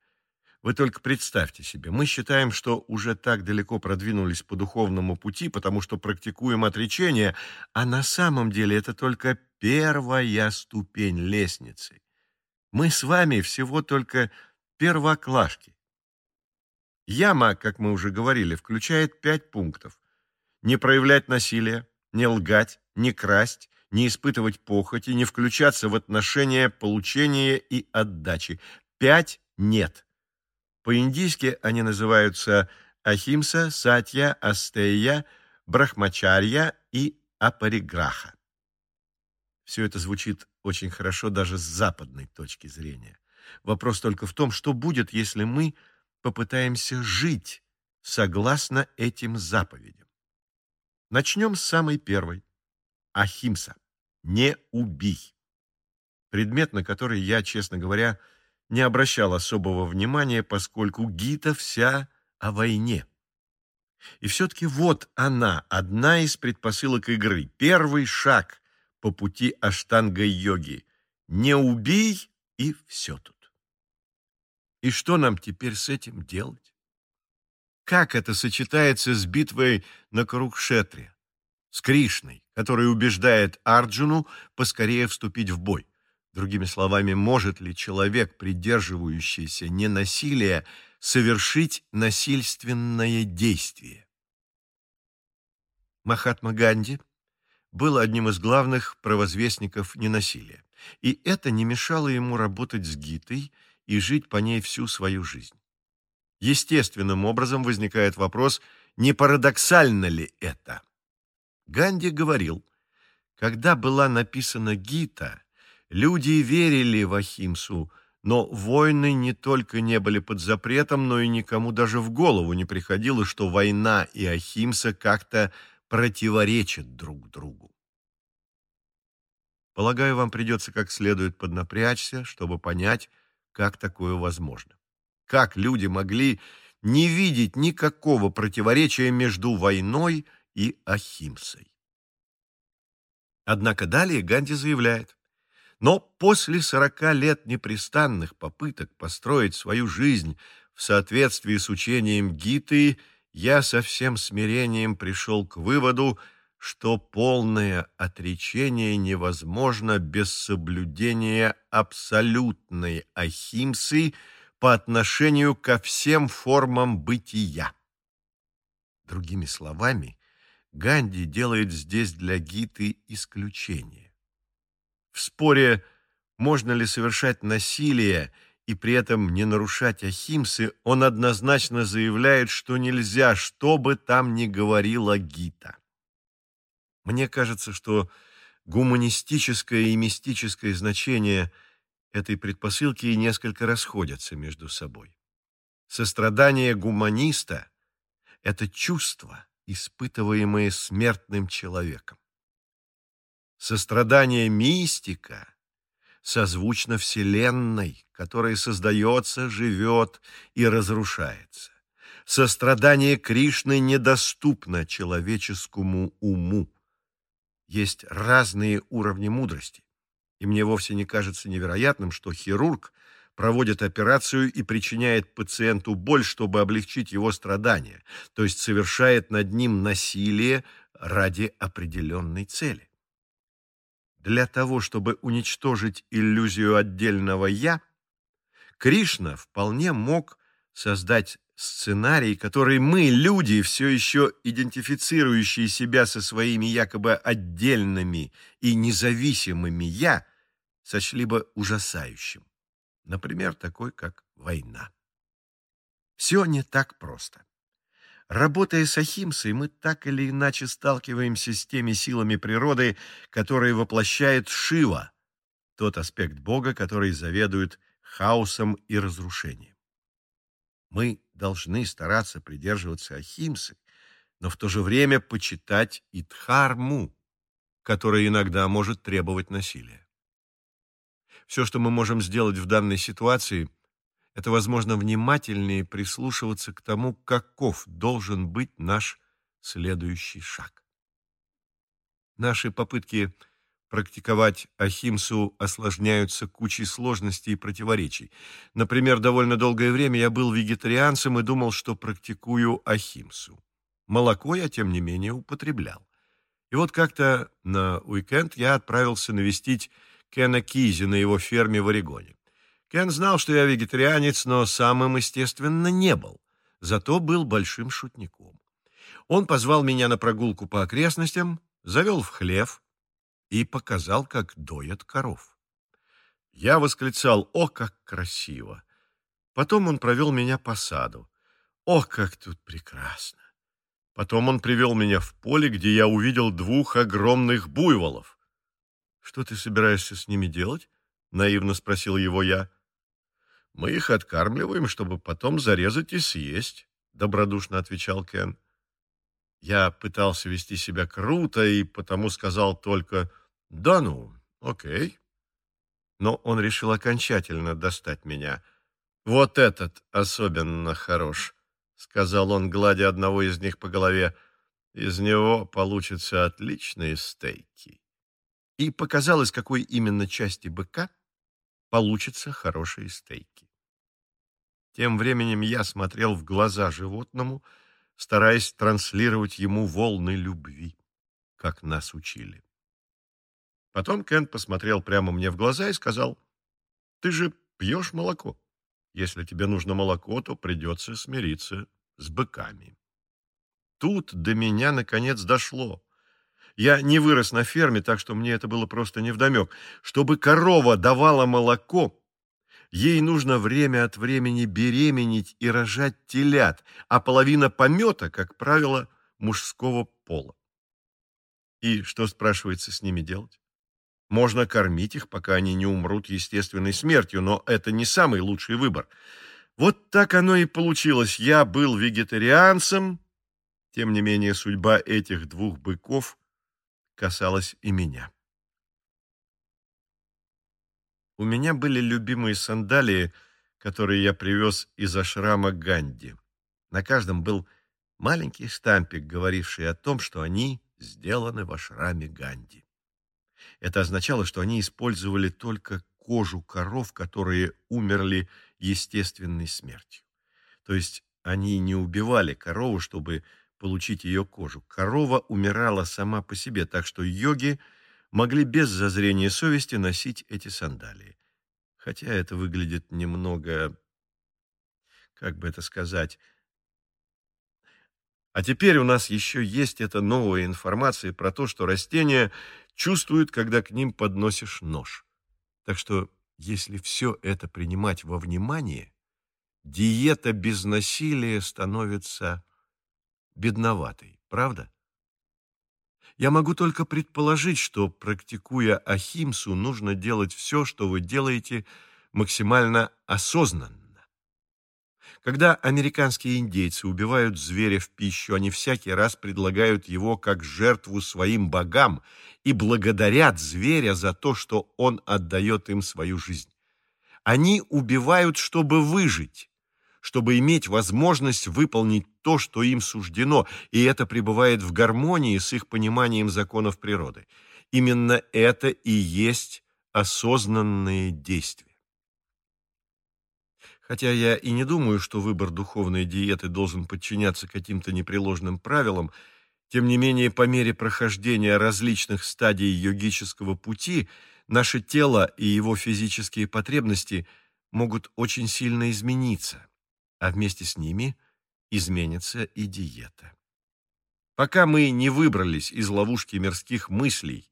Вы только представьте себе, мы считаем, что уже так далеко продвинулись по духовному пути, потому что практикуем отречение, а на самом деле это только первая ступень лестницы. Мы с вами всего только первоклашки. Яма, как мы уже говорили, включает пять пунктов. Не проявлять насилие, не лгать, не красть, не испытывать похоти, не включаться в отношения получения и отдачи. Пять «нет». По-индийски они называются Ахимса, Сатья, Астея, Брахмачарья и Апариграха. Все это звучит очень хорошо даже с западной точки зрения. Вопрос только в том, что будет, если мы попытаемся жить согласно этим заповедям. Начнем с самой первой. Ахимса. Не убий. Предмет, на который я, честно говоря, не обращал особого внимания, поскольку Гита вся о войне. И все-таки вот она, одна из предпосылок игры, первый шаг по пути аштанга-йоги. Не убей, и все тут. И что нам теперь с этим делать? Как это сочетается с битвой на Курукшетре? с Кришной, который убеждает Арджуну поскорее вступить в бой. Другими словами, может ли человек, придерживающийся ненасилия, совершить насильственное действие? Махатма Ганди был одним из главных провозвестников ненасилия, и это не мешало ему работать с Гитой и жить по ней всю свою жизнь. Естественным образом возникает вопрос, не парадоксально ли это? Ганди говорил, когда была написана Гита, Люди верили в Ахимсу, но войны не только не были под запретом, но и никому даже в голову не приходило, что война и Ахимса как-то противоречат друг другу. Полагаю, вам придется как следует поднапрячься, чтобы понять, как такое возможно. Как люди могли не видеть никакого противоречия между войной и Ахимсой. Однако далее Ганди заявляет, но после сорока лет непрестанных попыток построить свою жизнь в соответствии с учением Гиты, я со всем смирением пришел к выводу, что полное отречение невозможно без соблюдения абсолютной ахимсы по отношению ко всем формам бытия. Другими словами, Ганди делает здесь для Гиты исключение. В споре, можно ли совершать насилие и при этом не нарушать ахимсы, он однозначно заявляет, что нельзя, что бы там ни говорила Гита. Мне кажется, что гуманистическое и мистическое значение этой предпосылки несколько расходятся между собой. Сострадание гуманиста – это чувство, испытываемое смертным человеком. Сострадание мистика созвучно Вселенной, которая создается, живет и разрушается. Сострадание Кришны недоступно человеческому уму. Есть разные уровни мудрости, и мне вовсе не кажется невероятным, что хирург проводит операцию и причиняет пациенту боль, чтобы облегчить его страдания, то есть совершает над ним насилие ради определенной цели. Для того, чтобы уничтожить иллюзию отдельного «я», Кришна вполне мог создать сценарий, который мы, люди, все еще идентифицирующие себя со своими якобы отдельными и независимыми «я», сочли бы ужасающим. Например, такой, как война. Все не так просто. Работая с Ахимсой, мы так или иначе сталкиваемся с теми силами природы, которые воплощает Шива, тот аспект Бога, который заведует хаосом и разрушением. Мы должны стараться придерживаться Ахимсы, но в то же время почитать и Дхарму, которая иногда может требовать насилия. Все, что мы можем сделать в данной ситуации – это, возможно, внимательнее прислушиваться к тому, каков должен быть наш следующий шаг. Наши попытки практиковать ахимсу осложняются кучей сложностей и противоречий. Например, довольно долгое время я был вегетарианцем и думал, что практикую ахимсу. Молоко я, тем не менее, употреблял. И вот как-то на уикенд я отправился навестить Кена Кизи на его ферме в Орегоне. Кен знал, что я вегетарианец, но самым, естественно, не был. Зато был большим шутником. Он позвал меня на прогулку по окрестностям, завел в хлев и показал, как доят коров. Я восклицал «О, как красиво!» Потом он провел меня по саду. «О, как тут прекрасно!» Потом он привел меня в поле, где я увидел двух огромных буйволов. «Что ты собираешься с ними делать?» — наивно спросил его я. Мы их откармливаем, чтобы потом зарезать и съесть, добродушно отвечал Кен. Я пытался вести себя круто и потому сказал только «Да ну, окей». Но он решил окончательно достать меня. «Вот этот особенно хорош», — сказал он, гладя одного из них по голове. «Из него получатся отличные стейки». И показал, из какой именно части быка получатся хорошие стейки. Тем временем я смотрел в глаза животному, стараясь транслировать ему волны любви. как нас учили. Потом Кент посмотрел прямо мне в глаза и сказал, «Ты же пьешь молоко. Если тебе нужно молоко, то придется смириться с быками». Тут до меня наконец дошло. Я не вырос на ферме, так что мне это было просто невдомек. Чтобы корова давала молоко, ей нужно время от времени беременеть и рожать телят, а половина помета, как правило, мужского пола. И что, спрашивается, с ними делать? Можно кормить их, пока они не умрут естественной смертью, но это не самый лучший выбор. Вот так оно и получилось. Я был вегетарианцем, тем не менее судьба этих двух быков касалась и меня. У меня были любимые сандалии, которые я привез из ашрама Ганди. На каждом был маленький штампик, говоривший о том, что они сделаны в ашраме Ганди. Это означало, что они использовали только кожу коров, которые умерли естественной смертью. То есть они не убивали корову, чтобы получить ее кожу. Корова умирала сама по себе, так что йоги могли без зазрения совести носить эти сандалии. Хотя это выглядит немного, как бы это сказать, а теперь у нас еще есть эта новая информация про то, что растения чувствуют, когда к ним подносишь нож. Так что, если все это принимать во внимание, диета без насилия становится бедноватой, правда? Я могу только предположить, что, практикуя ахимсу, нужно делать все, что вы делаете, максимально осознанно когда американские индейцы убивают зверя в пищу, они всякий раз предлагают его как жертву своим богам и благодарят зверя за то, что он отдает им свою жизнь. Они убивают, чтобы выжить, чтобы иметь возможность выполнить то, что им суждено, и это пребывает в гармонии с их пониманием законов природы. Именно это и есть осознанные действия. Хотя я и не думаю, что выбор духовной диеты должен подчиняться каким-то непреложным правилам, тем не менее, по мере прохождения различных стадий йогического пути, наше тело и его физические потребности могут очень сильно измениться, а вместе с ними изменится и диета. Пока мы не выбрались из ловушки мирских мыслей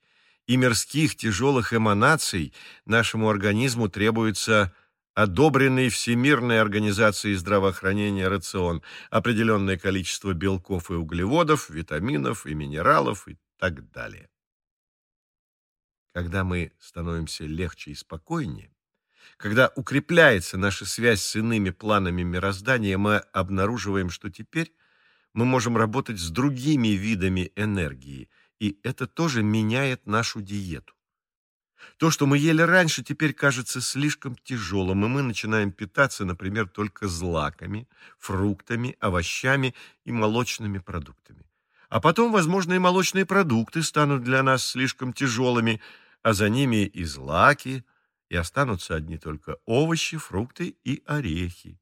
и мирских тяжелых эманаций, нашему организму требуется одобренный Всемирной организацией здравоохранения рацион, определенное количество белков и углеводов, витаминов и минералов и так далее. Когда мы становимся легче и спокойнее, когда укрепляется наша связь с иными планами мироздания, мы обнаруживаем, что теперь мы можем работать с другими видами энергии, и это тоже меняет нашу диету. То, что мы ели раньше, теперь кажется слишком тяжелым, и мы начинаем питаться, например, только злаками, фруктами, овощами и молочными продуктами. А потом, возможно, и молочные продукты станут для нас слишком тяжелыми, а за ними и злаки, и останутся одни только овощи, фрукты и орехи.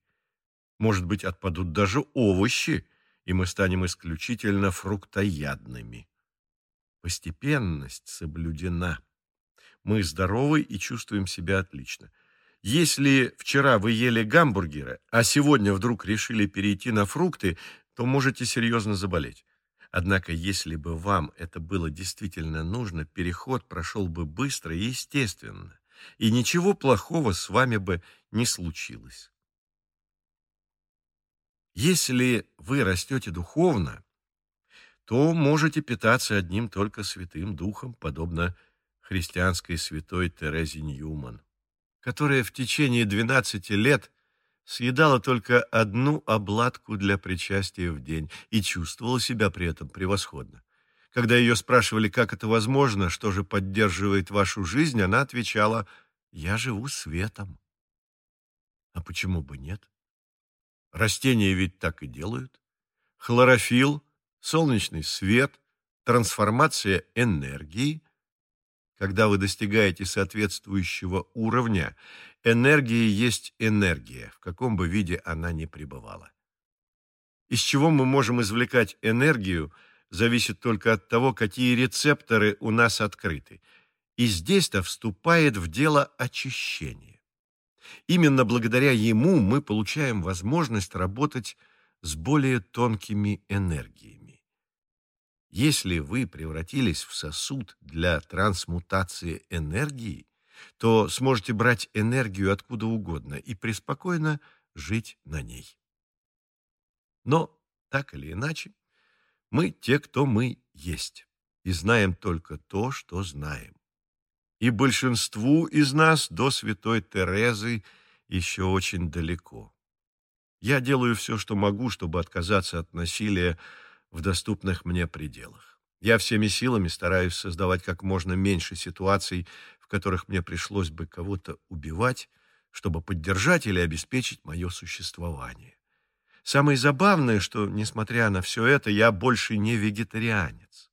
Может быть, отпадут даже овощи, и мы станем исключительно фруктоядными. Постепенность соблюдена мы здоровы и чувствуем себя отлично. Если вчера вы ели гамбургеры, а сегодня вдруг решили перейти на фрукты, то можете серьезно заболеть. Однако, если бы вам это было действительно нужно, переход прошел бы быстро и естественно, и ничего плохого с вами бы не случилось. Если вы растете духовно, то можете питаться одним только Святым Духом, подобно христианской святой Терезе Ньюман, которая в течение 12 лет съедала только одну обладку для причастия в день и чувствовала себя при этом превосходно. Когда ее спрашивали, как это возможно, что же поддерживает вашу жизнь, она отвечала «Я живу светом». А почему бы нет? Растения ведь так и делают. Хлорофилл, солнечный свет, трансформация энергии – когда вы достигаете соответствующего уровня, энергия есть энергия, в каком бы виде она ни пребывала. Из чего мы можем извлекать энергию, зависит только от того, какие рецепторы у нас открыты. И здесь-то вступает в дело очищение. Именно благодаря ему мы получаем возможность работать с более тонкими энергиями. Если вы превратились в сосуд для трансмутации энергии, то сможете брать энергию откуда угодно и преспокойно жить на ней. Но, так или иначе, мы те, кто мы есть, и знаем только то, что знаем. И большинству из нас до святой Терезы еще очень далеко. Я делаю все, что могу, чтобы отказаться от насилия в доступных мне пределах. Я всеми силами стараюсь создавать как можно меньше ситуаций, в которых мне пришлось бы кого-то убивать, чтобы поддержать или обеспечить мое существование. Самое забавное, что, несмотря на все это, я больше не вегетарианец.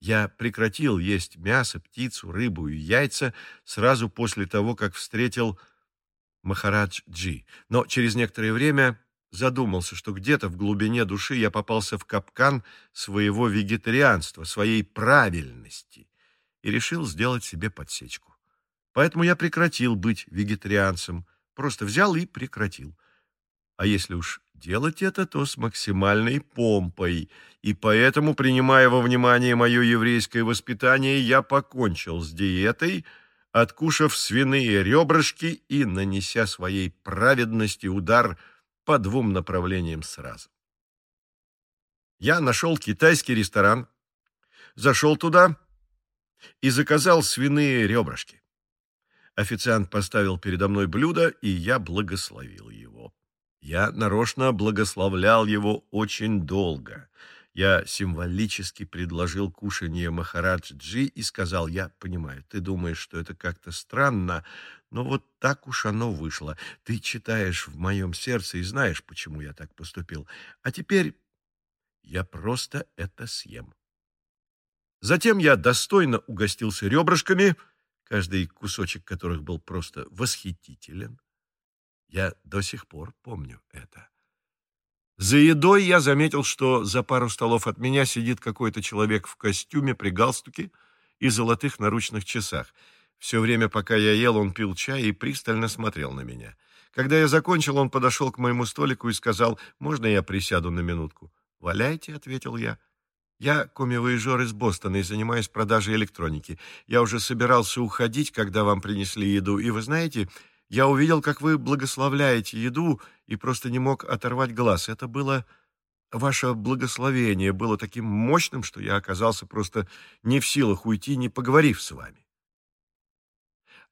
Я прекратил есть мясо, птицу, рыбу и яйца сразу после того, как встретил Махарадж Джи, но через некоторое время задумался, что где-то в глубине души я попался в капкан своего вегетарианства, своей правильности, и решил сделать себе подсечку. Поэтому я прекратил быть вегетарианцем, просто взял и прекратил. А если уж делать это, то с максимальной помпой, и поэтому, принимая во внимание мое еврейское воспитание, я покончил с диетой, откушав свиные ребрышки и нанеся своей праведности удар по двум направлениям сразу. Я нашел китайский ресторан, зашел туда и заказал свиные ребрышки. Официант поставил передо мной блюдо, и я благословил его. Я нарочно благословлял его очень долго. Я символически предложил кушанье Махараджи и сказал, я понимаю, ты думаешь, что это как-то странно, но вот так уж оно вышло. Ты читаешь в моем сердце и знаешь, почему я так поступил. А теперь я просто это съем. Затем я достойно угостился ребрышками, каждый кусочек которых был просто восхитителен. Я до сих пор помню это. За едой я заметил, что за пару столов от меня сидит какой-то человек в костюме при галстуке и золотых наручных часах. Все время, пока я ел, он пил чай и пристально смотрел на меня. Когда я закончил, он подошел к моему столику и сказал, «Можно я присяду на минутку?» «Валяйте», — ответил я. Я коми-вояжер из Бостона и занимаюсь продажей электроники. Я уже собирался уходить, когда вам принесли еду, и вы знаете, я увидел, как вы благословляете еду, и просто не мог оторвать глаз. Это было... Ваше благословение было таким мощным, что я оказался просто не в силах уйти, не поговорив с вами.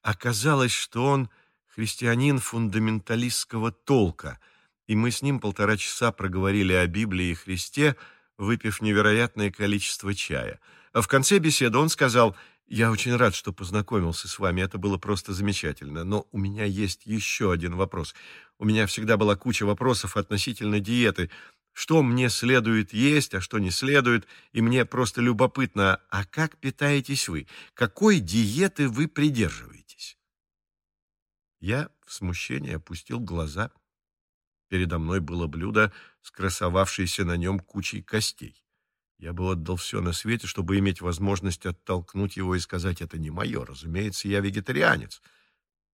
Оказалось, что он христианин фундаменталистского толка, и мы с ним полтора часа проговорили о Библии и Христе, выпив невероятное количество чая. А в конце беседы он сказал, «Я очень рад, что познакомился с вами, это было просто замечательно, но у меня есть еще один вопрос. У меня всегда была куча вопросов относительно диеты, что мне следует есть, а что не следует, и мне просто любопытно, а как питаетесь вы? Какой диеты вы придерживаетесь?» Я в смущении опустил глаза. Передо мной было блюдо с красовавшейся на нем кучей костей. Я бы отдал все на свете, чтобы иметь возможность оттолкнуть его и сказать, это не мое. Разумеется, я вегетарианец.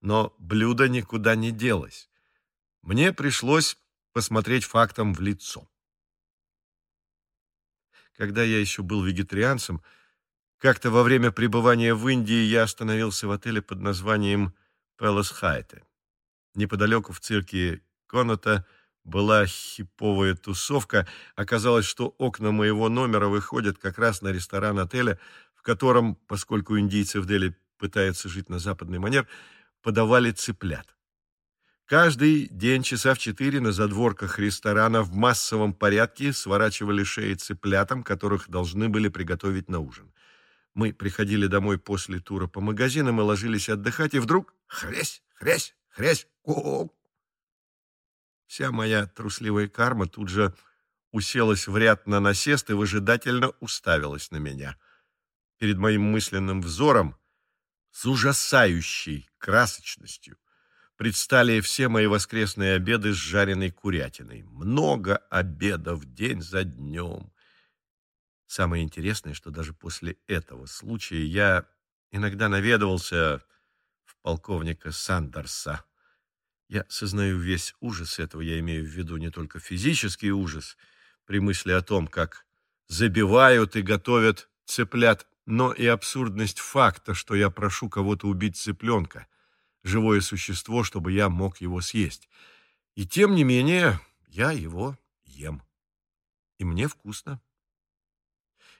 Но блюдо никуда не делось. Мне пришлось посмотреть фактом в лицо. Когда я еще был вегетарианцем, как-то во время пребывания в Индии я остановился в отеле под названием Пелос Хайте. Неподалеку в цирке Коната – была хиповая тусовка. Оказалось, что окна моего номера выходят как раз на ресторан отеля, в котором, поскольку индийцы в Дели пытаются жить на западный манер, подавали цыплят. Каждый день часа в четыре на задворках ресторана в массовом порядке сворачивали шеи цыплятам, которых должны были приготовить на ужин. Мы приходили домой после тура по магазинам и ложились отдыхать, и вдруг хрясь, хрясь, хрясь, ку Вся моя трусливая карма тут же уселась в ряд на насест и выжидательно уставилась на меня. Перед моим мысленным взором с ужасающей красочностью предстали все мои воскресные обеды с жареной курятиной. Много обедов день за днем. Самое интересное, что даже после этого случая я иногда наведывался в полковника Сандерса. Я сознаю весь ужас этого, я имею в виду не только физический ужас при мысли о том, как забивают и готовят цыплят, но и абсурдность факта, что я прошу кого-то убить цыпленка, живое существо, чтобы я мог его съесть. И тем не менее я его ем. И мне вкусно.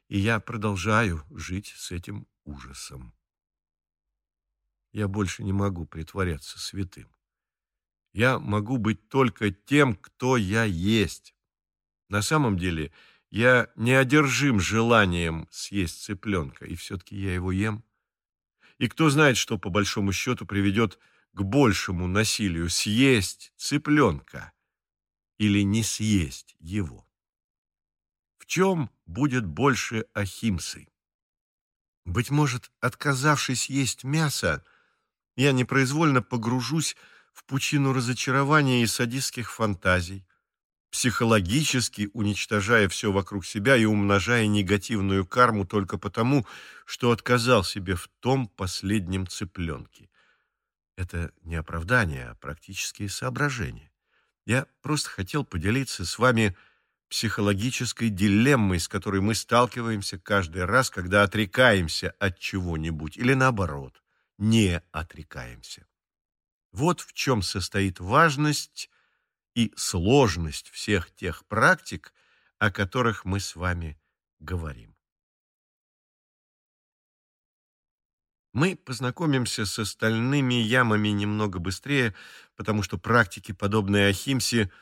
И я продолжаю жить с этим ужасом. Я больше не могу притворяться святым. Я могу быть только тем, кто я есть. На самом деле я не одержим желанием съесть цыпленка, и все-таки я его ем. И кто знает, что по большому счету приведет к большему насилию – съесть цыпленка или не съесть его чем будет больше ахимсы. Быть может, отказавшись есть мясо, я непроизвольно погружусь в пучину разочарования и садистских фантазий, психологически уничтожая все вокруг себя и умножая негативную карму только потому, что отказал себе в том последнем цыпленке. Это не оправдание, а практические соображения. Я просто хотел поделиться с вами психологической дилеммой, с которой мы сталкиваемся каждый раз, когда отрекаемся от чего-нибудь, или наоборот, не отрекаемся. Вот в чем состоит важность и сложность всех тех практик, о которых мы с вами говорим. Мы познакомимся с остальными ямами немного быстрее, потому что практики, подобные Ахимсе,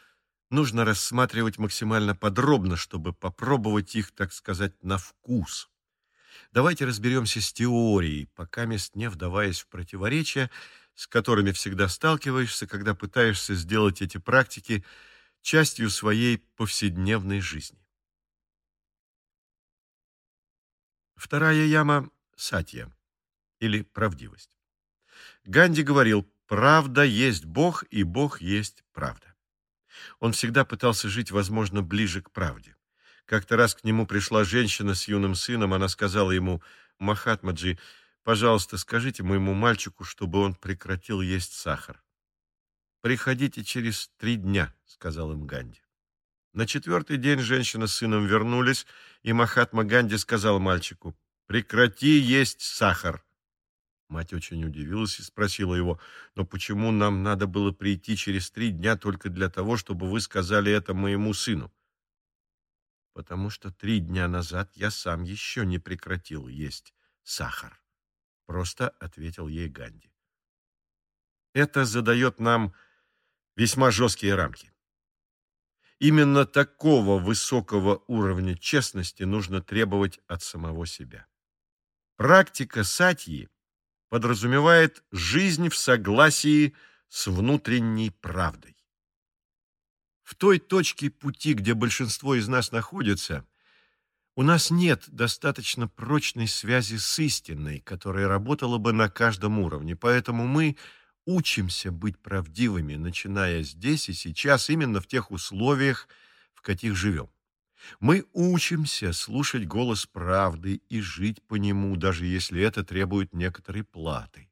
нужно рассматривать максимально подробно, чтобы попробовать их, так сказать, на вкус. Давайте разберемся с теорией, пока мест не вдаваясь в противоречия, с которыми всегда сталкиваешься, когда пытаешься сделать эти практики частью своей повседневной жизни. Вторая яма – сатья, или правдивость. Ганди говорил, правда есть Бог, и Бог есть правда. Он всегда пытался жить, возможно, ближе к правде. Как-то раз к нему пришла женщина с юным сыном, она сказала ему, «Махатмаджи, пожалуйста, скажите моему мальчику, чтобы он прекратил есть сахар». «Приходите через три дня», — сказал им Ганди. На четвертый день женщина с сыном вернулись, и Махатма Ганди сказал мальчику, «Прекрати есть сахар». Мать очень удивилась и спросила его, «Но почему нам надо было прийти через три дня только для того, чтобы вы сказали это моему сыну?» «Потому что три дня назад я сам еще не прекратил есть сахар», — просто ответил ей Ганди. Это задает нам весьма жесткие рамки. Именно такого высокого уровня честности нужно требовать от самого себя. Практика сатьи — подразумевает жизнь в согласии с внутренней правдой. В той точке пути, где большинство из нас находится, у нас нет достаточно прочной связи с истиной, которая работала бы на каждом уровне, поэтому мы учимся быть правдивыми, начиная здесь и сейчас, именно в тех условиях, в каких живем. Мы учимся слушать голос правды и жить по нему, даже если это требует некоторой платы.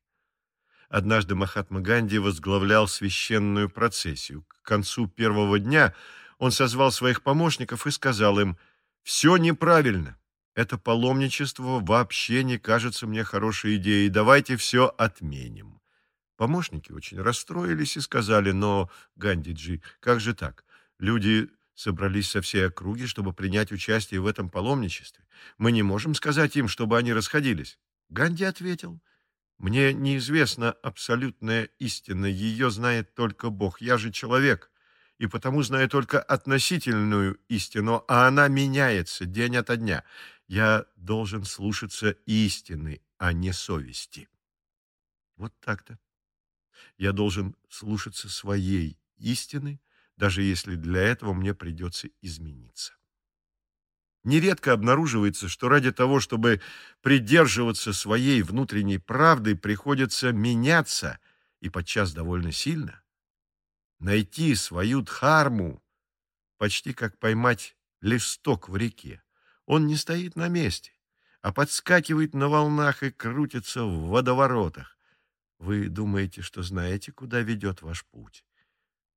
Однажды Махатма Ганди возглавлял священную процессию. К концу первого дня он созвал своих помощников и сказал им, «Все неправильно. Это паломничество вообще не кажется мне хорошей идеей. Давайте все отменим». Помощники очень расстроились и сказали, «Но, Гандиджи, как же так? Люди собрались со всей округи, чтобы принять участие в этом паломничестве. Мы не можем сказать им, чтобы они расходились. Ганди ответил, «Мне неизвестна абсолютная истина, ее знает только Бог. Я же человек, и потому знаю только относительную истину, а она меняется день ото дня. Я должен слушаться истины, а не совести». Вот так-то. Я должен слушаться своей истины, даже если для этого мне придется измениться. Нередко обнаруживается, что ради того, чтобы придерживаться своей внутренней правды, приходится меняться, и подчас довольно сильно. Найти свою дхарму почти как поймать листок в реке. Он не стоит на месте, а подскакивает на волнах и крутится в водоворотах. Вы думаете, что знаете, куда ведет ваш путь.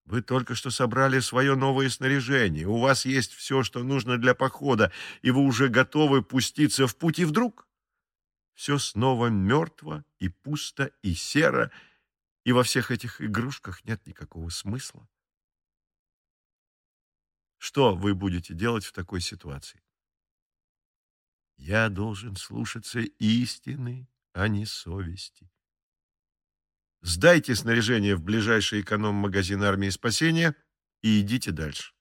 Вы только что собрали свое новое снаряжение, у вас есть все, что нужно для похода, и вы уже готовы пуститься в путь, и вдруг все снова мертво и пусто и серо, и во всех этих игрушках нет никакого смысла. Что вы будете делать в такой ситуации? Я должен слушаться истины, а не совести. Сдайте снаряжение в ближайший эконом-магазин армии спасения и идите дальше.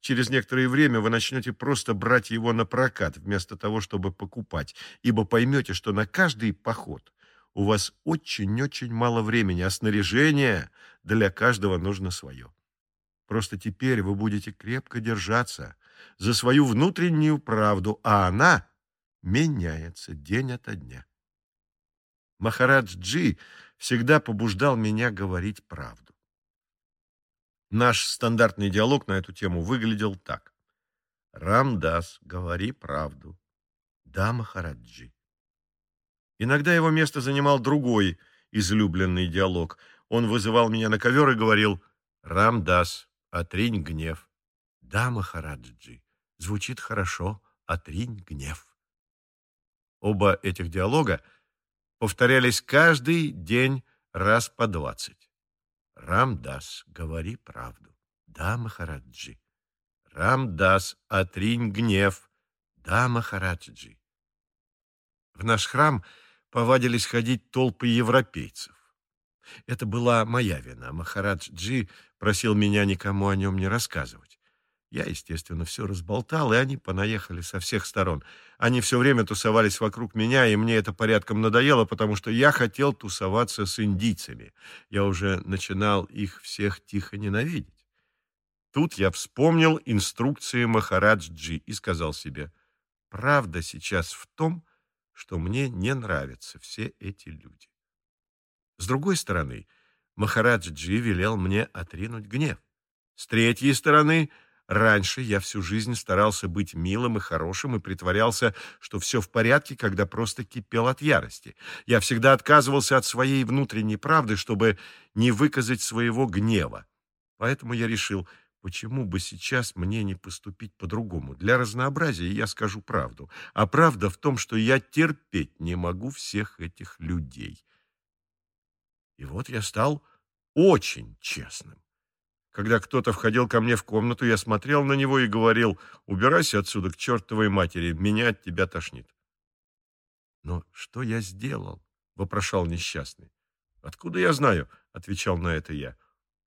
Через некоторое время вы начнете просто брать его на прокат, вместо того, чтобы покупать, ибо поймете, что на каждый поход у вас очень-очень мало времени, а снаряжение для каждого нужно свое. Просто теперь вы будете крепко держаться за свою внутреннюю правду, а она меняется день ото дня. Махарадж Джи всегда побуждал меня говорить правду. Наш стандартный диалог на эту тему выглядел так. «Рамдас, говори правду». «Да, Махараджи». Иногда его место занимал другой излюбленный диалог. Он вызывал меня на ковер и говорил «Рамдас, отринь гнев. Да, Махараджи, звучит хорошо, отринь гнев. Оба этих диалога повторялись каждый день раз по двадцать. Рамдас, говори правду. Да, Махараджи. Рамдас, отринь гнев. Да, Махараджи. В наш храм повадились ходить толпы европейцев. Это была моя вина. Махарадж Джи просил меня никому о нем не рассказывать. Я, естественно, все разболтал, и они понаехали со всех сторон. Они все время тусовались вокруг меня, и мне это порядком надоело, потому что я хотел тусоваться с индийцами. Я уже начинал их всех тихо ненавидеть. Тут я вспомнил инструкции Махарадж-джи и сказал себе, правда сейчас в том, что мне не нравятся все эти люди. С другой стороны, Махарадж-джи велел мне отринуть гнев. С третьей стороны, раньше я всю жизнь старался быть милым и хорошим и притворялся, что все в порядке, когда просто кипел от ярости. Я всегда отказывался от своей внутренней правды, чтобы не выказать своего гнева. Поэтому я решил, почему бы сейчас мне не поступить по-другому. Для разнообразия я скажу правду. А правда в том, что я терпеть не могу всех этих людей. И вот я стал очень честным. Когда кто-то входил ко мне в комнату, я смотрел на него и говорил, «Убирайся отсюда к чертовой матери, меня от тебя тошнит». «Но что я сделал?» — вопрошал несчастный. «Откуда я знаю?» — отвечал на это я.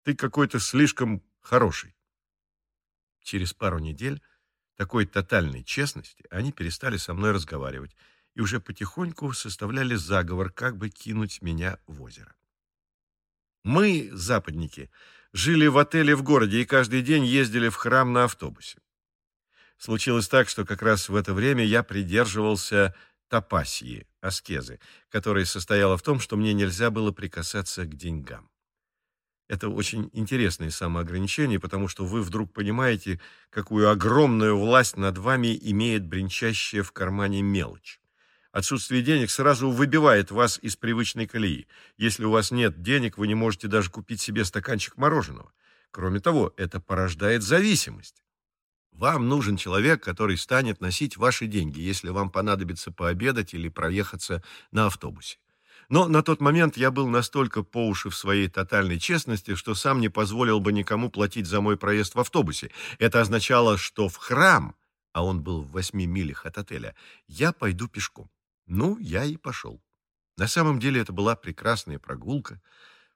«Ты какой-то слишком хороший». Через пару недель такой тотальной честности они перестали со мной разговаривать и уже потихоньку составляли заговор, как бы кинуть меня в озеро. Мы, западники, жили в отеле в городе и каждый день ездили в храм на автобусе. Случилось так, что как раз в это время я придерживался тапасии, аскезы, которая состояла в том, что мне нельзя было прикасаться к деньгам. Это очень интересное самоограничение, потому что вы вдруг понимаете, какую огромную власть над вами имеет бренчащая в кармане мелочь. Отсутствие денег сразу выбивает вас из привычной колеи. Если у вас нет денег, вы не можете даже купить себе стаканчик мороженого. Кроме того, это порождает зависимость. Вам нужен человек, который станет носить ваши деньги, если вам понадобится пообедать или проехаться на автобусе. Но на тот момент я был настолько по уши в своей тотальной честности, что сам не позволил бы никому платить за мой проезд в автобусе. Это означало, что в храм, а он был в восьми милях от отеля, я пойду пешком. Ну, я и пошел. На самом деле это была прекрасная прогулка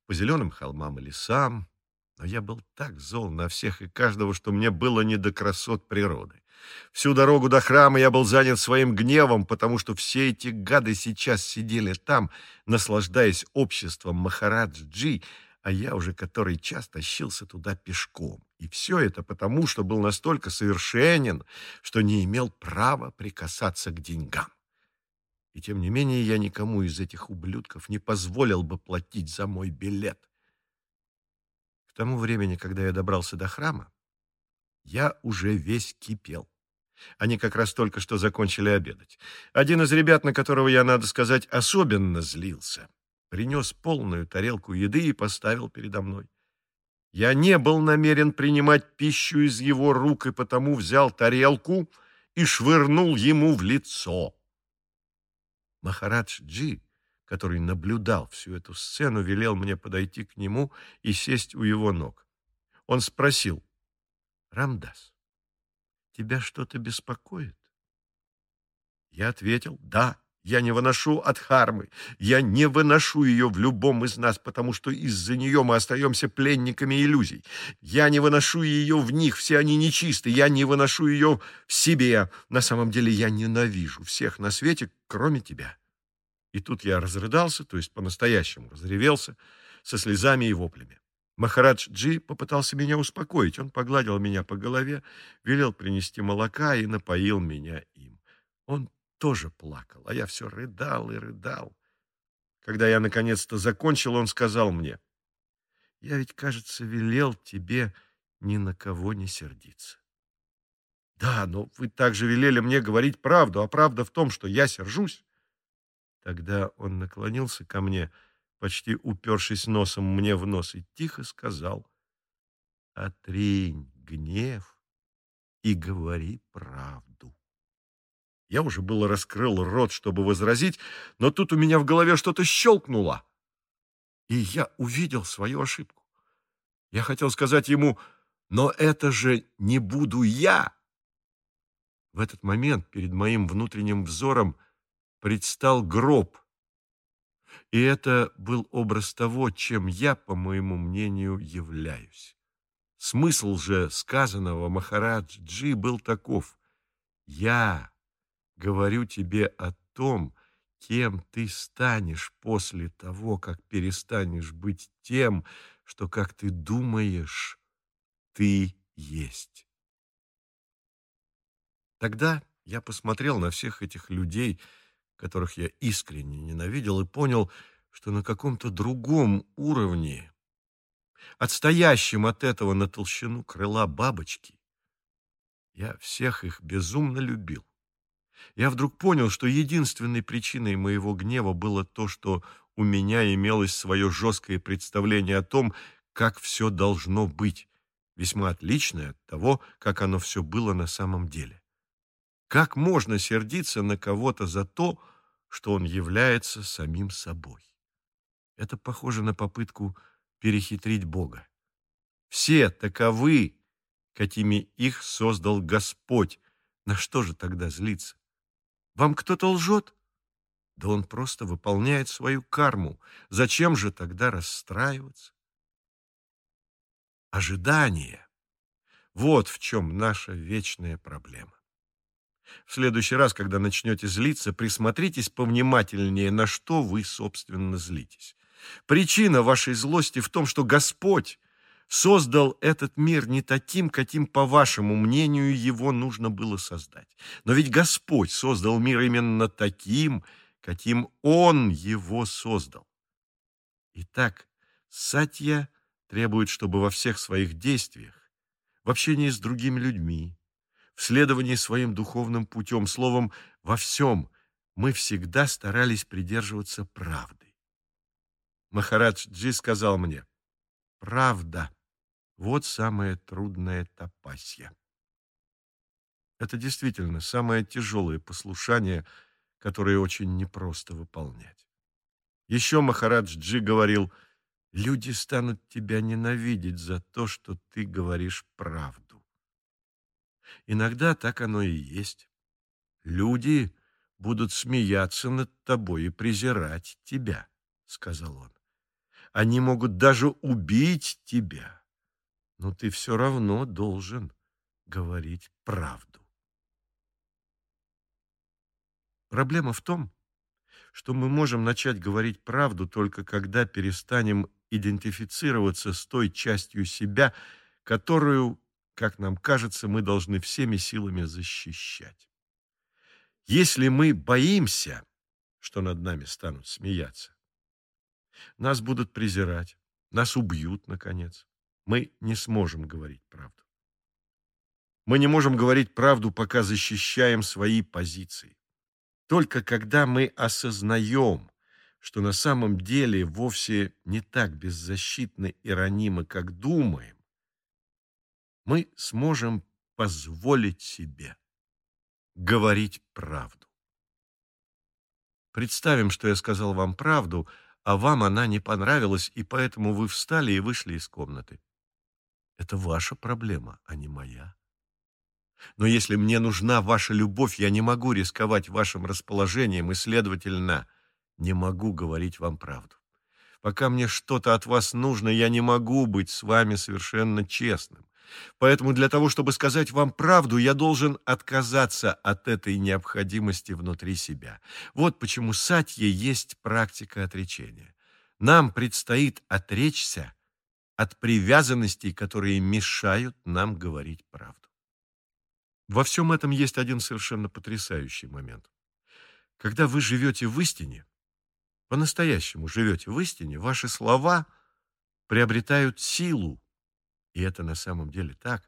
по зеленым холмам и лесам, но я был так зол на всех и каждого, что мне было не до красот природы. Всю дорогу до храма я был занят своим гневом, потому что все эти гады сейчас сидели там, наслаждаясь обществом Махарадж-Джи, а я уже который час тащился туда пешком. И все это потому, что был настолько совершенен, что не имел права прикасаться к деньгам. И тем не менее я никому из этих ублюдков не позволил бы платить за мой билет. К тому времени, когда я добрался до храма, я уже весь кипел. Они как раз только что закончили обедать. Один из ребят, на которого я, надо сказать, особенно злился, принес полную тарелку еды и поставил передо мной. Я не был намерен принимать пищу из его рук, и потому взял тарелку и швырнул ему в лицо. Махарадж Джи, который наблюдал всю эту сцену, велел мне подойти к нему и сесть у его ног. Он спросил, «Рамдас, тебя что-то беспокоит?» Я ответил, «Да, я не выношу от Хармы, я не выношу ее в любом из нас, потому что из-за нее мы остаемся пленниками иллюзий. Я не выношу ее в них, все они нечисты, я не выношу ее в себе. На самом деле я ненавижу всех на свете, кроме тебя». И тут я разрыдался, то есть по-настоящему разревелся, со слезами и воплями. Махарадж Джи попытался меня успокоить. Он погладил меня по голове, велел принести молока и напоил меня им. Он тоже плакал, а я все рыдал и рыдал. Когда я наконец-то закончил, он сказал мне, «Я ведь, кажется, велел тебе ни на кого не сердиться». «Да, но вы также велели мне говорить правду, а правда в том, что я сержусь». Тогда он наклонился ко мне, почти упершись носом мне в нос, и тихо сказал, «Отринь гнев и говори правду». Я уже было раскрыл рот, чтобы возразить, но тут у меня в голове что-то щелкнуло, и я увидел свою ошибку. Я хотел сказать ему, «Но это же не буду я!» В этот момент перед моим внутренним взором предстал гроб. И это был образ того, чем я, по моему мнению, являюсь. Смысл же сказанного Махарадж-джи был таков. «Я говорю тебе о том, кем ты станешь после того, как перестанешь быть тем, что, как ты думаешь, ты есть». Тогда я посмотрел на всех этих людей, которых я искренне ненавидел, и понял, что на каком-то другом уровне, отстоящем от этого на толщину крыла бабочки, я всех их безумно любил. Я вдруг понял, что единственной причиной моего гнева было то, что у меня имелось свое жесткое представление о том, как все должно быть, весьма отличное от того, как оно все было на самом деле. Как можно сердиться на кого-то за то, что он является самим собой? Это похоже на попытку перехитрить Бога. Все таковы, какими их создал Господь. На что же тогда злиться? Вам кто-то лжет? Да он просто выполняет свою карму. Зачем же тогда расстраиваться? Ожидание. Вот в чем наша вечная проблема. В следующий раз, когда начнете злиться, присмотритесь повнимательнее, на что вы, собственно, злитесь. Причина вашей злости в том, что Господь создал этот мир не таким, каким, по вашему мнению, его нужно было создать. Но ведь Господь создал мир именно таким, каким Он его создал. Итак, сатья требует, чтобы во всех своих действиях, в общении с другими людьми, в следовании своим духовным путем, словом, во всем мы всегда старались придерживаться правды. Махарадж Джи сказал мне, «Правда, вот самая трудная тапасья». Это действительно самое тяжелое послушание, которое очень непросто выполнять. Еще Махарадж Джи говорил, «Люди станут тебя ненавидеть за то, что ты говоришь правду». Иногда так оно и есть. Люди будут смеяться над тобой и презирать тебя, — сказал он. Они могут даже убить тебя, но ты все равно должен говорить правду. Проблема в том, что мы можем начать говорить правду только когда перестанем идентифицироваться с той частью себя, которую как нам кажется, мы должны всеми силами защищать. Если мы боимся, что над нами станут смеяться, нас будут презирать, нас убьют, наконец, мы не сможем говорить правду. Мы не можем говорить правду, пока защищаем свои позиции. Только когда мы осознаем, что на самом деле вовсе не так беззащитны и ранимы, как думаем, мы сможем позволить себе говорить правду. Представим, что я сказал вам правду, а вам она не понравилась, и поэтому вы встали и вышли из комнаты. Это ваша проблема, а не моя. Но если мне нужна ваша любовь, я не могу рисковать вашим расположением и, следовательно, не могу говорить вам правду. Пока мне что-то от вас нужно, я не могу быть с вами совершенно честным. Поэтому для того, чтобы сказать вам правду, я должен отказаться от этой необходимости внутри себя. Вот почему сатья есть практика отречения. Нам предстоит отречься от привязанностей, которые мешают нам говорить правду. Во всем этом есть один совершенно потрясающий момент. Когда вы живете в истине, по-настоящему живете в истине, ваши слова приобретают силу, и это на самом деле так,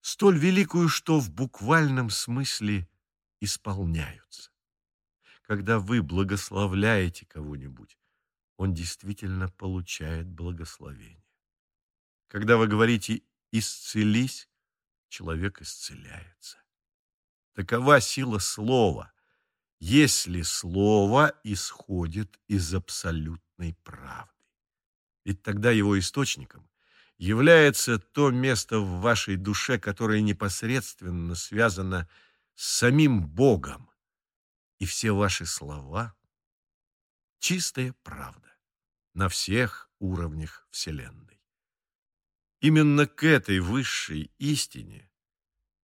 столь великую, что в буквальном смысле исполняются. Когда вы благословляете кого-нибудь, он действительно получает благословение. Когда вы говорите «исцелись», человек исцеляется. Такова сила слова, если слово исходит из абсолютной правды. Ведь тогда его источником является то место в вашей душе, которое непосредственно связано с самим Богом, и все ваши слова — чистая правда на всех уровнях Вселенной. Именно к этой высшей истине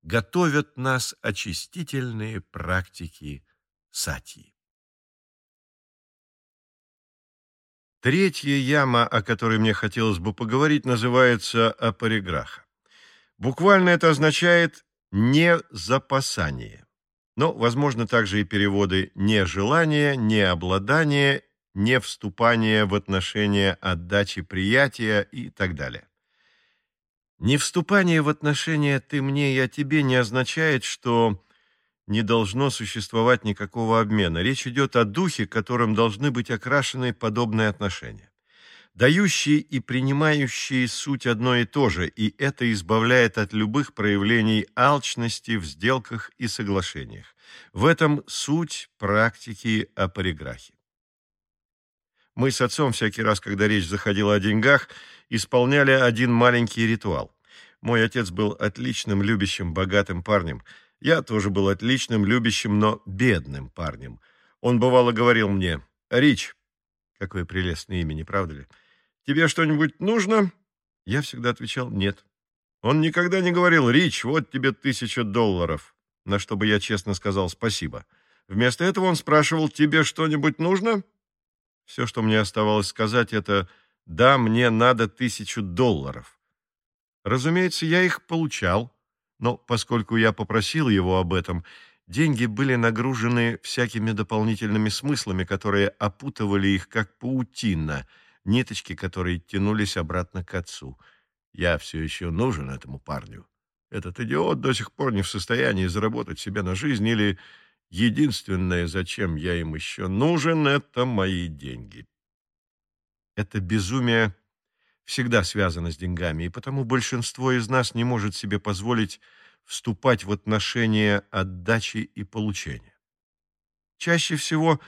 готовят нас очистительные практики сатьи. Третья яма, о которой мне хотелось бы поговорить, называется апариграха. Буквально это означает «не запасание». Но, возможно, также и переводы «нежелание», «необладание», «не вступание в отношения отдачи приятия» и так далее. Не вступание в отношения «ты мне, я тебе» не означает, что не должно существовать никакого обмена. Речь идет о духе, которым должны быть окрашены подобные отношения. Дающие и принимающие суть одно и то же, и это избавляет от любых проявлений алчности в сделках и соглашениях. В этом суть практики о париграфе. Мы с отцом всякий раз, когда речь заходила о деньгах, исполняли один маленький ритуал. Мой отец был отличным, любящим, богатым парнем. Я тоже был отличным, любящим, но бедным парнем. Он бывало говорил мне, «Рич, какое прелестное имя, не правда ли? Тебе что-нибудь нужно?» Я всегда отвечал «нет». Он никогда не говорил, «Рич, вот тебе тысяча долларов», на что бы я честно сказал «спасибо». Вместо этого он спрашивал, «Тебе что-нибудь нужно?» Все, что мне оставалось сказать, это «да, мне надо тысячу долларов». Разумеется, я их получал, но поскольку я попросил его об этом, деньги были нагружены всякими дополнительными смыслами, которые опутывали их как паутина, ниточки, которые тянулись обратно к отцу. Я все еще нужен этому парню. Этот идиот до сих пор не в состоянии заработать себе на жизнь или Единственное, зачем я им еще нужен, это мои деньги. Это безумие всегда связано с деньгами, и потому большинство из нас не может себе позволить вступать в отношения отдачи и получения. Чаще всего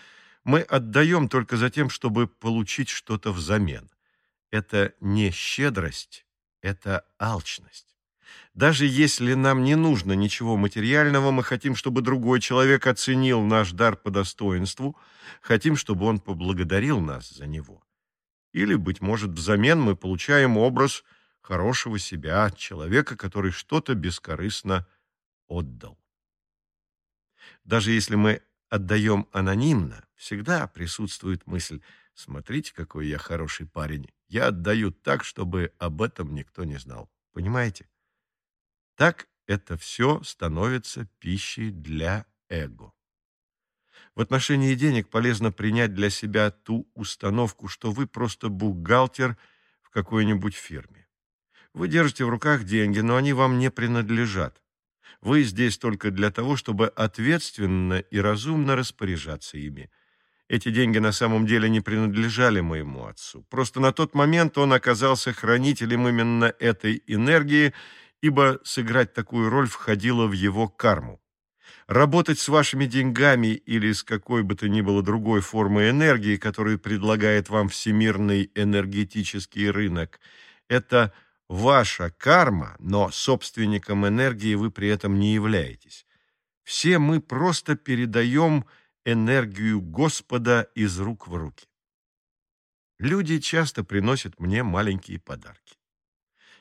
мы отдаем только за тем, чтобы получить что-то взамен. Это не щедрость, это алчность. Даже если нам не нужно ничего материального, мы хотим, чтобы другой человек оценил наш дар по достоинству, хотим, чтобы он поблагодарил нас за него. Или, быть может, взамен мы получаем образ хорошего себя, человека, который что-то бескорыстно отдал. Даже если мы отдаем анонимно, всегда присутствует мысль «Смотрите, какой я хороший парень, я отдаю так, чтобы об этом никто не знал». Понимаете? Так это все становится пищей для эго. В отношении денег полезно принять для себя ту установку, что вы просто бухгалтер в какой-нибудь фирме. Вы держите в руках деньги, но они вам не принадлежат. Вы здесь только для того, чтобы ответственно и разумно распоряжаться ими. Эти деньги на самом деле не принадлежали моему отцу. Просто на тот момент он оказался хранителем именно этой энергии, ибо сыграть такую роль входило в его карму. Работать с вашими деньгами или с какой бы то ни было другой формой энергии, которую предлагает вам всемирный энергетический рынок, это ваша карма, но собственником энергии вы при этом не являетесь. Все мы просто передаем энергию Господа из рук в руки. Люди часто приносят мне маленькие подарки.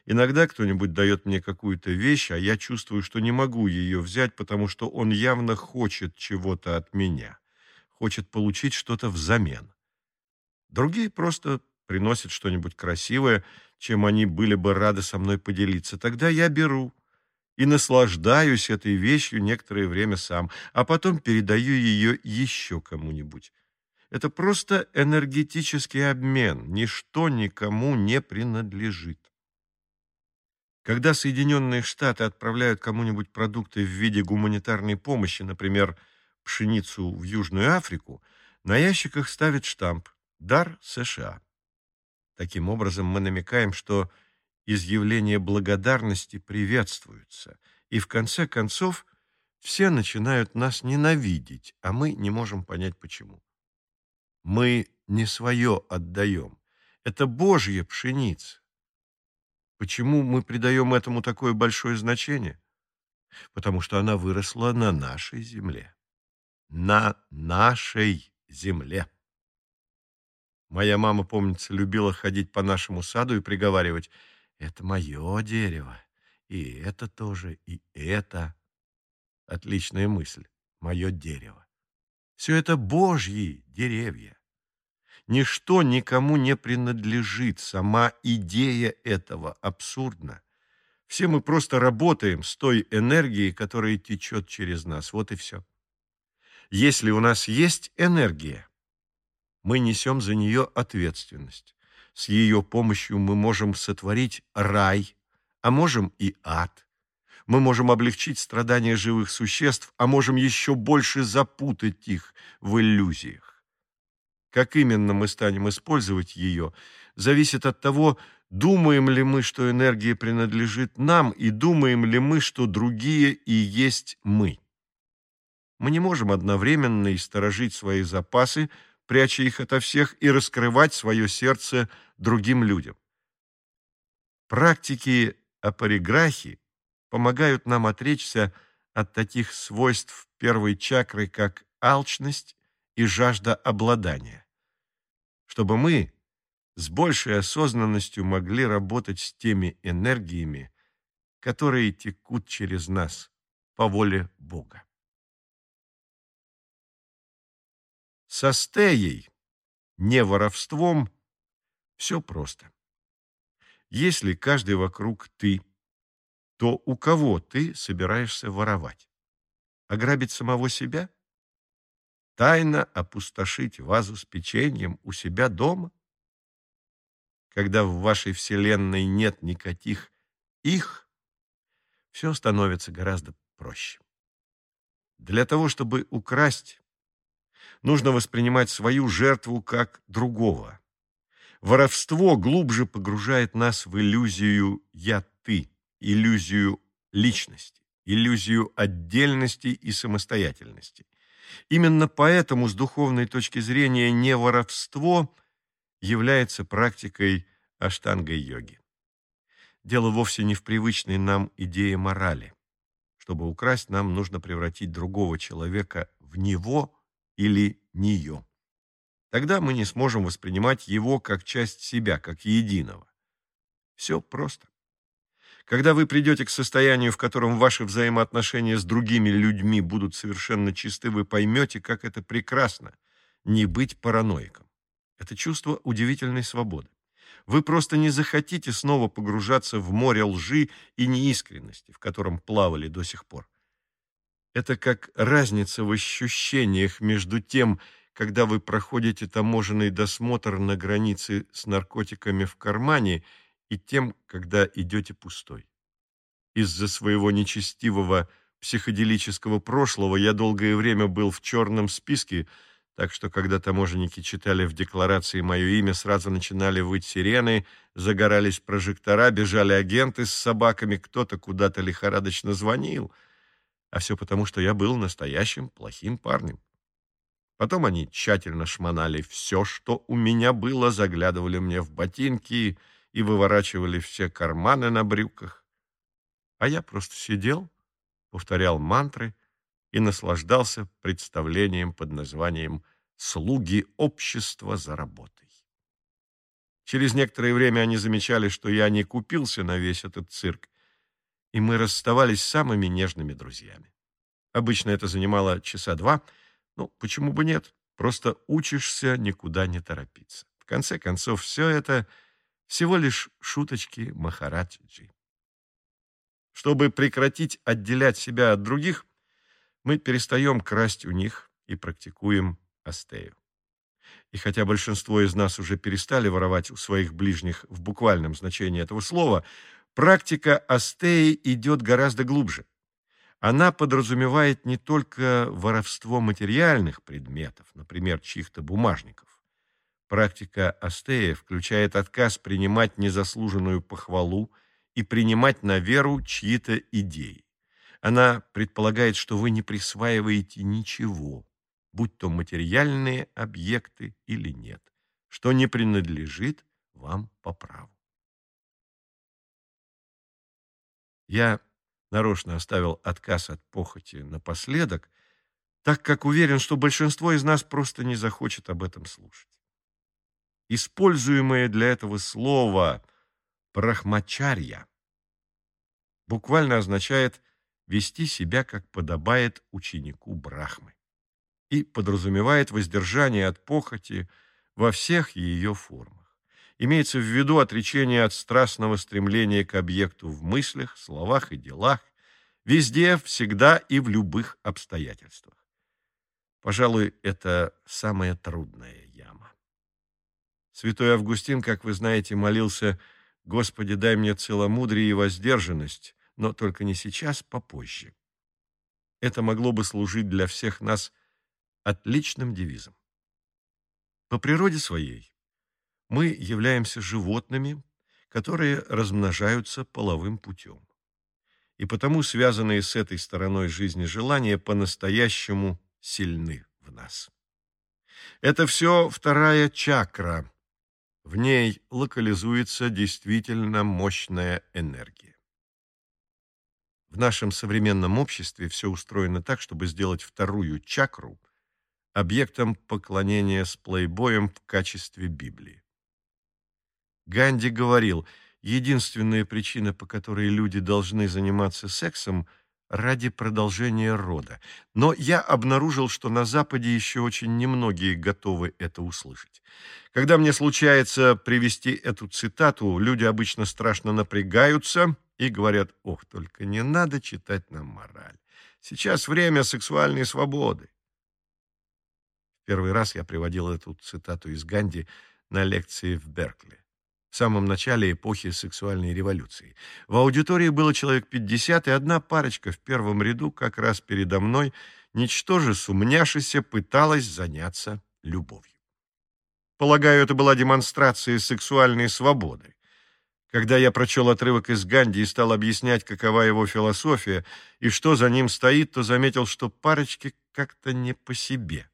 Иногда кто-нибудь дает мне какую-то вещь, а я чувствую, что не могу ее взять, потому что он явно хочет чего-то от меня, хочет получить что-то взамен. Другие просто приносят что-нибудь красивое, чем они были бы рады со мной поделиться. Тогда я беру и наслаждаюсь этой вещью некоторое время сам, а потом передаю ее еще кому-нибудь. Это просто энергетический обмен, ничто никому не принадлежит. Когда Соединенные Штаты отправляют кому-нибудь продукты в виде гуманитарной помощи, например, пшеницу в Южную Африку, на ящиках ставят штамп «Дар США». Таким образом, мы намекаем, что изъявления благодарности приветствуются, и в конце концов все начинают нас ненавидеть, а мы не можем понять почему. Мы не свое отдаем. Это Божья пшеница. Почему мы придаем этому такое большое значение? Потому что она выросла на нашей земле. На нашей земле. Моя мама, помнится, любила ходить по нашему саду и приговаривать «Это мое дерево, и это тоже, и это». Отличная мысль. Мое дерево. Все это Божьи деревья. Ничто никому не принадлежит, сама идея этого абсурдна. Все мы просто работаем с той энергией, которая течет через нас. Вот и все. Если у нас есть энергия, мы несем за нее ответственность. С ее помощью мы можем сотворить рай, а можем и ад. Мы можем облегчить страдания живых существ, а можем еще больше запутать их в иллюзиях. Как именно мы станем использовать ее, зависит от того, думаем ли мы, что энергия принадлежит нам, и думаем ли мы, что другие и есть мы. Мы не можем одновременно и сторожить свои запасы, пряча их ото всех, и раскрывать свое сердце другим людям. Практики апариграхи помогают нам отречься от таких свойств первой чакры, как алчность и жажда обладания чтобы мы с большей осознанностью могли работать с теми энергиями, которые текут через нас по воле Бога. Со стеей, не воровством, все просто. Если каждый вокруг ты, то у кого ты собираешься воровать? Ограбить самого себя? Тайно опустошить вазу с печеньем у себя дома? Когда в вашей вселенной нет никаких «их», все становится гораздо проще. Для того, чтобы украсть, нужно воспринимать свою жертву как другого. Воровство глубже погружает нас в иллюзию «я-ты», иллюзию личности, иллюзию отдельности и самостоятельности – Именно поэтому с духовной точки зрения не воровство является практикой аштанга-йоги. Дело вовсе не в привычной нам идее морали. Чтобы украсть, нам нужно превратить другого человека в него или нее. Тогда мы не сможем воспринимать его как часть себя, как единого. Все просто. Когда вы придете к состоянию, в котором ваши взаимоотношения с другими людьми будут совершенно чисты, вы поймете, как это прекрасно не быть параноиком. Это чувство удивительной свободы. Вы просто не захотите снова погружаться в море лжи и неискренности, в котором плавали до сих пор. Это как разница в ощущениях между тем, когда вы проходите таможенный досмотр на границе с наркотиками в кармане – и тем, когда идете пустой. Из-за своего нечестивого психоделического прошлого я долгое время был в черном списке, так что когда таможенники читали в декларации мое имя, сразу начинали выть сирены, загорались прожектора, бежали агенты с собаками, кто-то куда-то лихорадочно звонил. А все потому, что я был настоящим плохим парнем. Потом они тщательно шмонали все, что у меня было, заглядывали мне в ботинки и выворачивали все карманы на брюках. А я просто сидел, повторял мантры и наслаждался представлением под названием «Слуги общества за работой». Через некоторое время они замечали, что я не купился на весь этот цирк, и мы расставались самыми нежными друзьями. Обычно это занимало часа два — ну, почему бы нет? Просто учишься никуда не торопиться. В конце концов, все это всего лишь шуточки Махараджи. Чтобы прекратить отделять себя от других, мы перестаем красть у них и практикуем астею. И хотя большинство из нас уже перестали воровать у своих ближних в буквальном значении этого слова, практика астеи идет гораздо глубже – она подразумевает не только воровство материальных предметов, например, чьих-то бумажников. Практика астея включает отказ принимать незаслуженную похвалу и принимать на веру чьи-то идеи. Она предполагает, что вы не присваиваете ничего, будь то материальные объекты или нет, что не принадлежит вам по праву. Я нарочно оставил отказ от похоти напоследок, так как уверен, что большинство из нас просто не захочет об этом слушать. Используемое для этого слово «брахмачарья» буквально означает вести себя, как подобает ученику Брахмы, и подразумевает воздержание от похоти во всех ее формах. Имеется в виду отречение от страстного стремления к объекту в мыслях, словах и делах, везде, всегда и в любых обстоятельствах. Пожалуй, это самая трудная яма. Святой Августин, как вы знаете, молился «Господи, дай мне целомудрие и воздержанность, но только не сейчас, попозже». Это могло бы служить для всех нас отличным девизом. По природе своей мы являемся животными, которые размножаются половым путем. И потому связанные с этой стороной жизни желания по-настоящему сильны в нас. Это все вторая чакра. В ней локализуется действительно мощная энергия. В нашем современном обществе все устроено так, чтобы сделать вторую чакру объектом поклонения с плейбоем в качестве Библии. Ганди говорил, единственная причина, по которой люди должны заниматься сексом, ради продолжения рода. Но я обнаружил, что на Западе еще очень немногие готовы это услышать. Когда мне случается привести эту цитату, люди обычно страшно напрягаются и говорят, ох, только не надо читать нам мораль. Сейчас время сексуальной свободы. Первый раз я приводил эту цитату из Ганди на лекции в Беркли в самом начале эпохи сексуальной революции. В аудитории было человек 50, и одна парочка в первом ряду как раз передо мной, ничтоже сумняшися, пыталась заняться любовью. Полагаю, это была демонстрация сексуальной свободы. Когда я прочел отрывок из Ганди и стал объяснять, какова его философия и что за ним стоит, то заметил, что парочке как-то не по себе.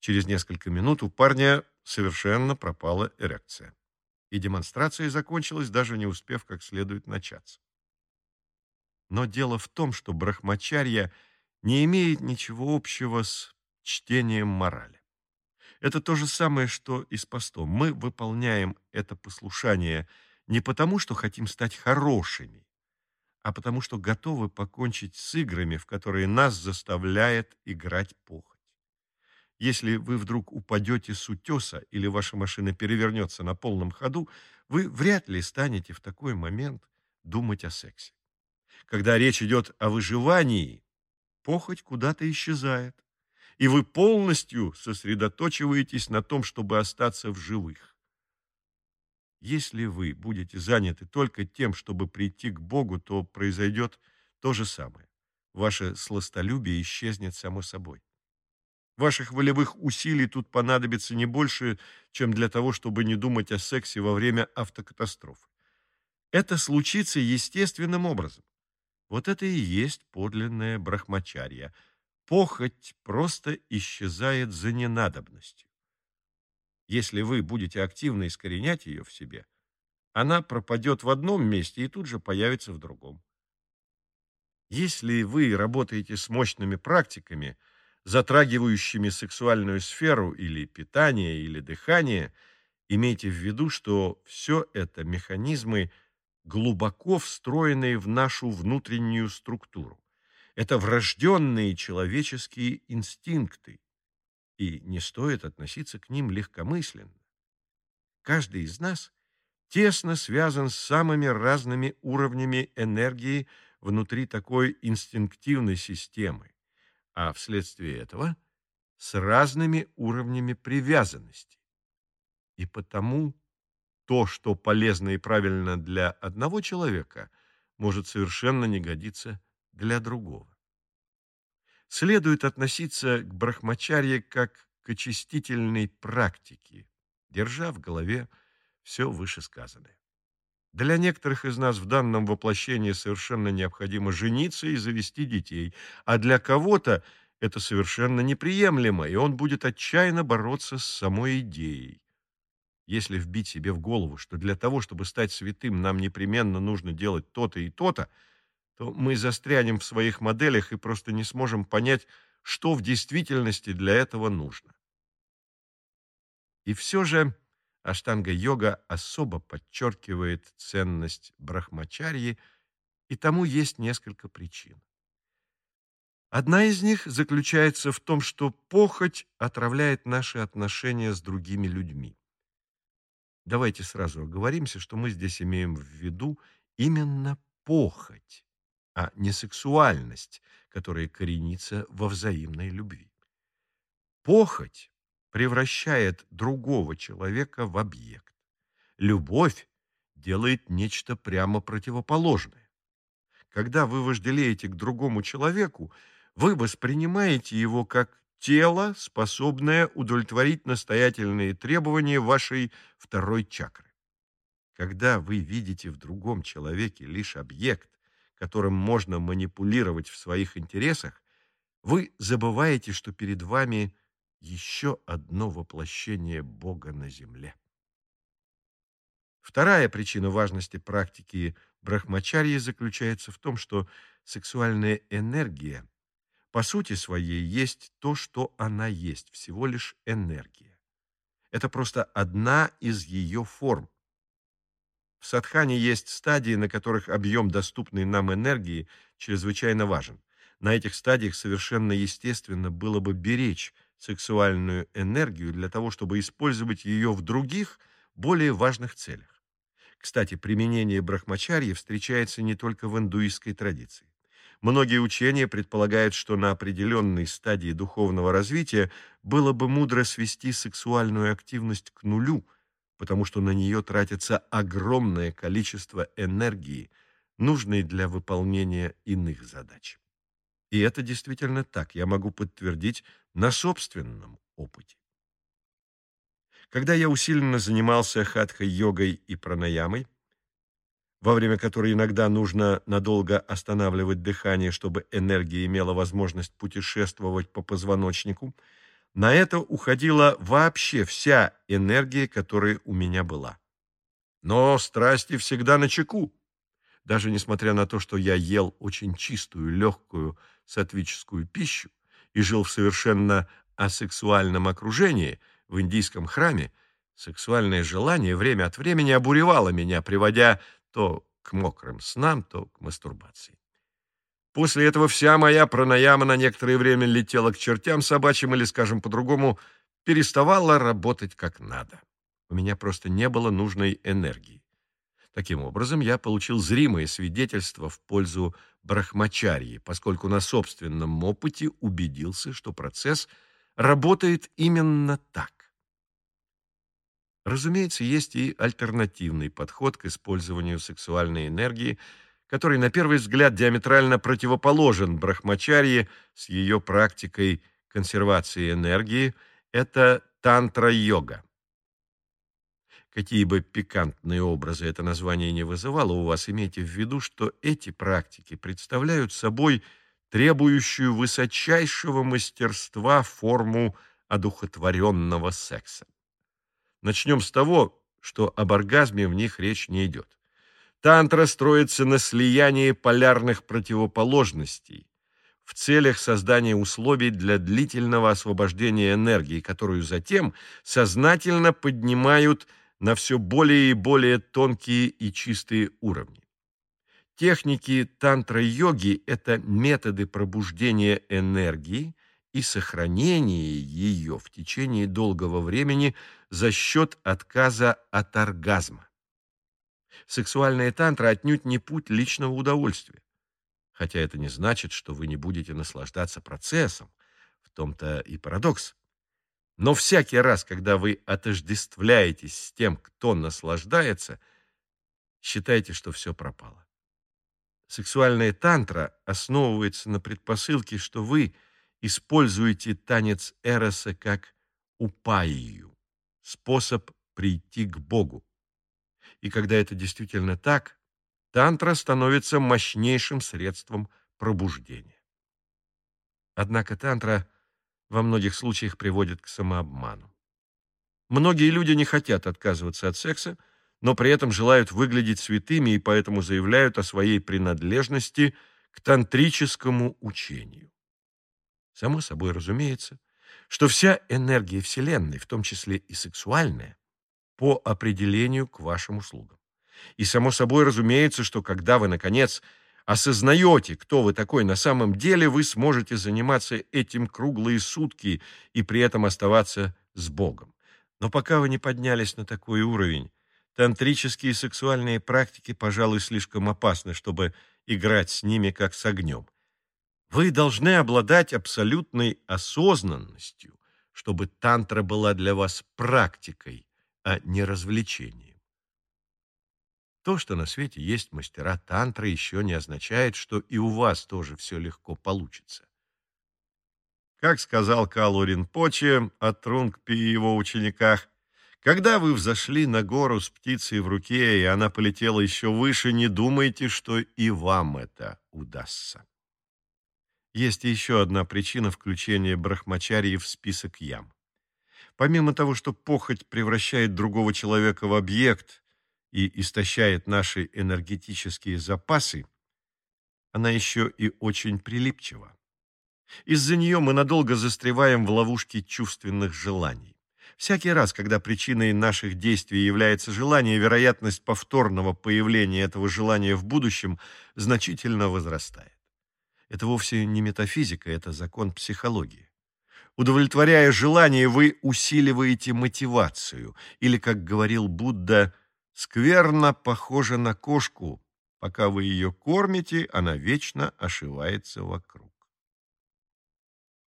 Через несколько минут у парня совершенно пропала эрекция и демонстрация закончилась, даже не успев как следует начаться. Но дело в том, что брахмачарья не имеет ничего общего с чтением морали. Это то же самое, что и с постом. Мы выполняем это послушание не потому, что хотим стать хорошими, а потому что готовы покончить с играми, в которые нас заставляет играть похоть. Если вы вдруг упадете с утеса или ваша машина перевернется на полном ходу, вы вряд ли станете в такой момент думать о сексе. Когда речь идет о выживании, похоть куда-то исчезает, и вы полностью сосредоточиваетесь на том, чтобы остаться в живых. Если вы будете заняты только тем, чтобы прийти к Богу, то произойдет то же самое. Ваше сластолюбие исчезнет само собой. Ваших волевых усилий тут понадобится не больше, чем для того, чтобы не думать о сексе во время автокатастрофы. Это случится естественным образом. Вот это и есть подлинное брахмачарья. Похоть просто исчезает за ненадобностью. Если вы будете активно искоренять ее в себе, она пропадет в одном месте и тут же появится в другом. Если вы работаете с мощными практиками, затрагивающими сексуальную сферу или питание, или дыхание, имейте в виду, что все это механизмы, глубоко встроенные в нашу внутреннюю структуру. Это врожденные человеческие инстинкты, и не стоит относиться к ним легкомысленно. Каждый из нас тесно связан с самыми разными уровнями энергии внутри такой инстинктивной системы, а вследствие этого с разными уровнями привязанности. И потому то, что полезно и правильно для одного человека, может совершенно не годиться для другого следует относиться к брахмачарье как к очистительной практике, держа в голове все вышесказанное. Для некоторых из нас в данном воплощении совершенно необходимо жениться и завести детей, а для кого-то это совершенно неприемлемо, и он будет отчаянно бороться с самой идеей. Если вбить себе в голову, что для того, чтобы стать святым, нам непременно нужно делать то-то и то-то, то мы застрянем в своих моделях и просто не сможем понять, что в действительности для этого нужно. И все же Аштанга-йога особо подчеркивает ценность брахмачарьи, и тому есть несколько причин. Одна из них заключается в том, что похоть отравляет наши отношения с другими людьми. Давайте сразу оговоримся, что мы здесь имеем в виду именно похоть а не сексуальность, которая коренится во взаимной любви. Похоть превращает другого человека в объект. Любовь делает нечто прямо противоположное. Когда вы вожделеете к другому человеку, вы воспринимаете его как тело, способное удовлетворить настоятельные требования вашей второй чакры. Когда вы видите в другом человеке лишь объект, которым можно манипулировать в своих интересах, вы забываете, что перед вами еще одно воплощение Бога на земле. Вторая причина важности практики брахмачарьи заключается в том, что сексуальная энергия по сути своей есть то, что она есть, всего лишь энергия. Это просто одна из ее форм, в садхане есть стадии, на которых объем доступной нам энергии чрезвычайно важен. На этих стадиях совершенно естественно было бы беречь сексуальную энергию для того, чтобы использовать ее в других, более важных целях. Кстати, применение брахмачарьи встречается не только в индуистской традиции. Многие учения предполагают, что на определенной стадии духовного развития было бы мудро свести сексуальную активность к нулю – потому что на нее тратится огромное количество энергии, нужной для выполнения иных задач. И это действительно так, я могу подтвердить на собственном опыте. Когда я усиленно занимался хатха-йогой и пранаямой, во время которой иногда нужно надолго останавливать дыхание, чтобы энергия имела возможность путешествовать по позвоночнику, на это уходила вообще вся энергия, которая у меня была. Но страсти всегда на чеку. Даже несмотря на то, что я ел очень чистую, легкую сатвическую пищу и жил в совершенно асексуальном окружении в индийском храме, сексуальное желание время от времени обуревало меня, приводя то к мокрым снам, то к мастурбации. После этого вся моя пранаяма на некоторое время летела к чертям собачьим или, скажем по-другому, переставала работать как надо. У меня просто не было нужной энергии. Таким образом, я получил зримое свидетельство в пользу брахмачарьи, поскольку на собственном опыте убедился, что процесс работает именно так. Разумеется, есть и альтернативный подход к использованию сексуальной энергии, который, на первый взгляд, диаметрально противоположен брахмачарье с ее практикой консервации энергии – это тантра-йога. Какие бы пикантные образы это название не вызывало у вас, имейте в виду, что эти практики представляют собой требующую высочайшего мастерства форму одухотворенного секса. Начнем с того, что об оргазме в них речь не идет. Тантра строится на слиянии полярных противоположностей в целях создания условий для длительного освобождения энергии, которую затем сознательно поднимают на все более и более тонкие и чистые уровни. Техники тантра-йоги – это методы пробуждения энергии – и сохранение ее в течение долгого времени за счет отказа от оргазма. Сексуальная тантра отнюдь не путь личного удовольствия. Хотя это не значит, что вы не будете наслаждаться процессом. В том-то и парадокс. Но всякий раз, когда вы отождествляетесь с тем, кто наслаждается, считайте, что все пропало. Сексуальная тантра основывается на предпосылке, что вы – используете танец Эроса как упаию, способ прийти к Богу. И когда это действительно так, тантра становится мощнейшим средством пробуждения. Однако тантра во многих случаях приводит к самообману. Многие люди не хотят отказываться от секса, но при этом желают выглядеть святыми и поэтому заявляют о своей принадлежности к тантрическому учению. Само собой разумеется, что вся энергия Вселенной, в том числе и сексуальная, по определению к вашим услугам. И само собой разумеется, что когда вы, наконец, осознаете, кто вы такой на самом деле, вы сможете заниматься этим круглые сутки и при этом оставаться с Богом. Но пока вы не поднялись на такой уровень, тантрические сексуальные практики, пожалуй, слишком опасны, чтобы играть с ними как с огнем. Вы должны обладать абсолютной осознанностью, чтобы тантра была для вас практикой, а не развлечением. То, что на свете есть мастера тантры, еще не означает, что и у вас тоже все легко получится. Как сказал Калурин Поче о Трунгпи и его учениках, когда вы взошли на гору с птицей в руке, и она полетела еще выше, не думайте, что и вам это удастся. Есть еще одна причина включения брахмачарьи в список ям. Помимо того, что похоть превращает другого человека в объект и истощает наши энергетические запасы, она еще и очень прилипчива. Из-за нее мы надолго застреваем в ловушке чувственных желаний. Всякий раз, когда причиной наших действий является желание, вероятность повторного появления этого желания в будущем значительно возрастает. Это вовсе не метафизика, это закон психологии. Удовлетворяя желание, вы усиливаете мотивацию. Или, как говорил Будда, скверно похожа на кошку. Пока вы ее кормите, она вечно ошивается вокруг.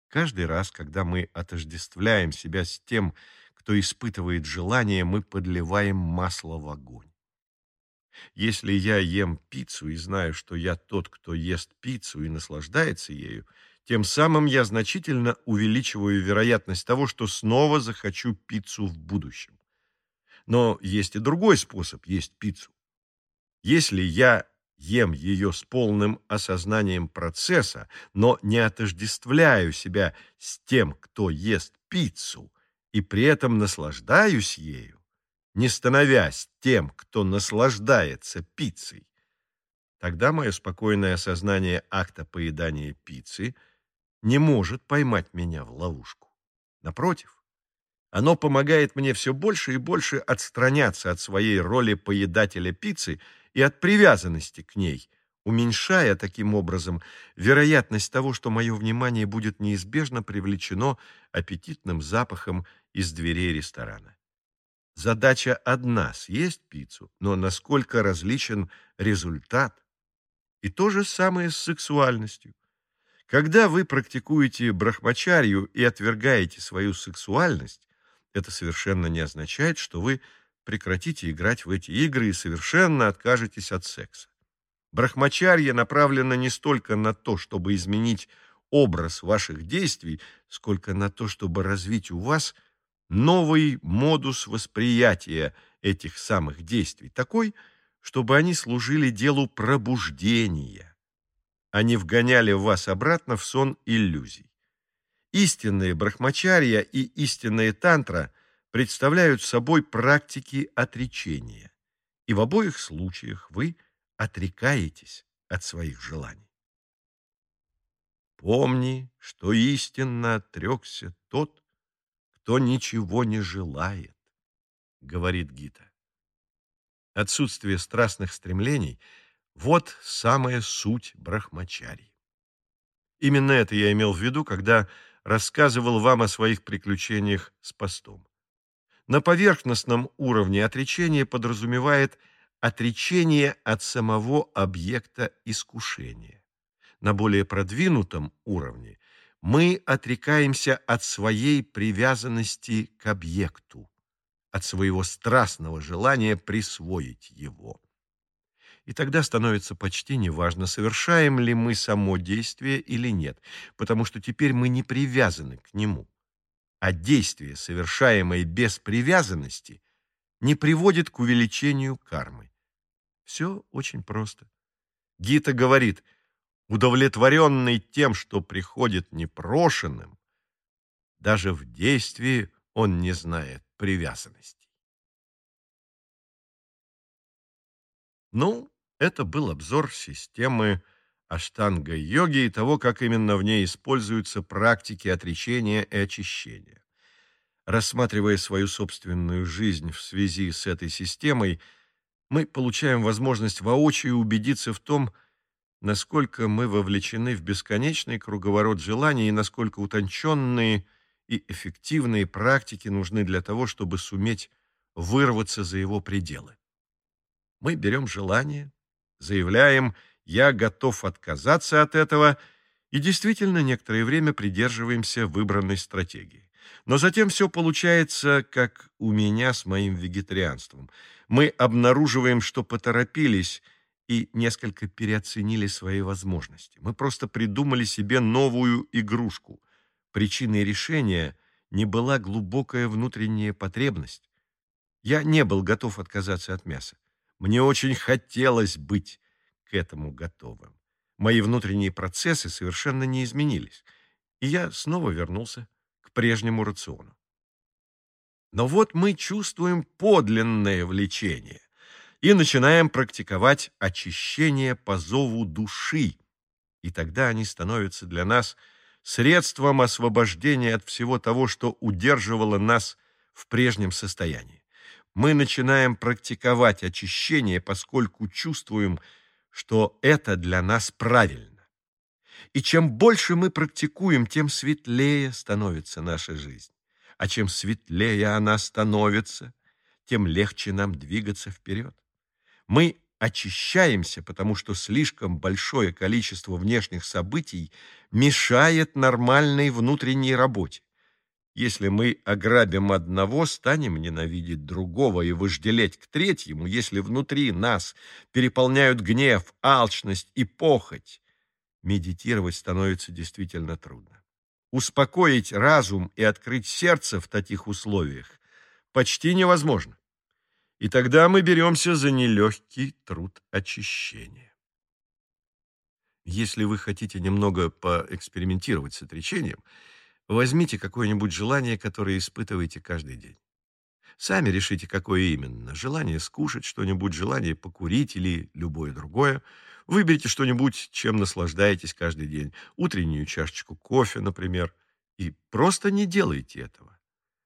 Каждый раз, когда мы отождествляем себя с тем, кто испытывает желание, мы подливаем масло в огонь. Если я ем пиццу и знаю, что я тот, кто ест пиццу и наслаждается ею, тем самым я значительно увеличиваю вероятность того, что снова захочу пиццу в будущем. Но есть и другой способ есть пиццу. Если я ем ее с полным осознанием процесса, но не отождествляю себя с тем, кто ест пиццу, и при этом наслаждаюсь ею, не становясь тем, кто наслаждается пиццей, тогда мое спокойное осознание акта поедания пиццы не может поймать меня в ловушку. Напротив, оно помогает мне все больше и больше отстраняться от своей роли поедателя пиццы и от привязанности к ней, уменьшая таким образом вероятность того, что мое внимание будет неизбежно привлечено аппетитным запахом из дверей ресторана. Задача одна – съесть пиццу, но насколько различен результат. И то же самое с сексуальностью. Когда вы практикуете брахмачарью и отвергаете свою сексуальность, это совершенно не означает, что вы прекратите играть в эти игры и совершенно откажетесь от секса. Брахмачарье направлено не столько на то, чтобы изменить образ ваших действий, сколько на то, чтобы развить у вас новый модус восприятия этих самых действий, такой, чтобы они служили делу пробуждения, а не вгоняли вас обратно в сон иллюзий. Истинные брахмачарья и истинные тантра представляют собой практики отречения, и в обоих случаях вы отрекаетесь от своих желаний. Помни, что истинно отрекся тот, кто ничего не желает, говорит Гита. Отсутствие страстных стремлений – вот самая суть брахмачарии. Именно это я имел в виду, когда рассказывал вам о своих приключениях с постом. На поверхностном уровне отречение подразумевает отречение от самого объекта искушения. На более продвинутом уровне мы отрекаемся от своей привязанности к объекту, от своего страстного желания присвоить его. И тогда становится почти неважно, совершаем ли мы само действие или нет, потому что теперь мы не привязаны к нему. А действие, совершаемое без привязанности, не приводит к увеличению кармы. Все очень просто. Гита говорит, удовлетворенный тем, что приходит непрошенным, даже в действии он не знает привязанностей. Ну, это был обзор системы аштанга-йоги и того, как именно в ней используются практики отречения и очищения. Рассматривая свою собственную жизнь в связи с этой системой, мы получаем возможность воочию убедиться в том, насколько мы вовлечены в бесконечный круговорот желаний и насколько утонченные и эффективные практики нужны для того, чтобы суметь вырваться за его пределы. Мы берем желание, заявляем «я готов отказаться от этого» и действительно некоторое время придерживаемся выбранной стратегии. Но затем все получается, как у меня с моим вегетарианством. Мы обнаруживаем, что поторопились и несколько переоценили свои возможности. Мы просто придумали себе новую игрушку. Причиной решения не была глубокая внутренняя потребность. Я не был готов отказаться от мяса. Мне очень хотелось быть к этому готовым. Мои внутренние процессы совершенно не изменились, и я снова вернулся к прежнему рациону. Но вот мы чувствуем подлинное влечение и начинаем практиковать очищение по зову души, и тогда они становятся для нас средством освобождения от всего того, что удерживало нас в прежнем состоянии мы начинаем практиковать очищение, поскольку чувствуем, что это для нас правильно. И чем больше мы практикуем, тем светлее становится наша жизнь. А чем светлее она становится, тем легче нам двигаться вперед. Мы очищаемся, потому что слишком большое количество внешних событий мешает нормальной внутренней работе. Если мы ограбим одного, станем ненавидеть другого и вожделеть к третьему, если внутри нас переполняют гнев, алчность и похоть, медитировать становится действительно трудно. Успокоить разум и открыть сердце в таких условиях почти невозможно. И тогда мы беремся за нелегкий труд очищения. Если вы хотите немного поэкспериментировать с отречением – Возьмите какое-нибудь желание, которое испытываете каждый день. Сами решите, какое именно. Желание скушать что-нибудь, желание покурить или любое другое. Выберите что-нибудь, чем наслаждаетесь каждый день. Утреннюю чашечку кофе, например. И просто не делайте этого.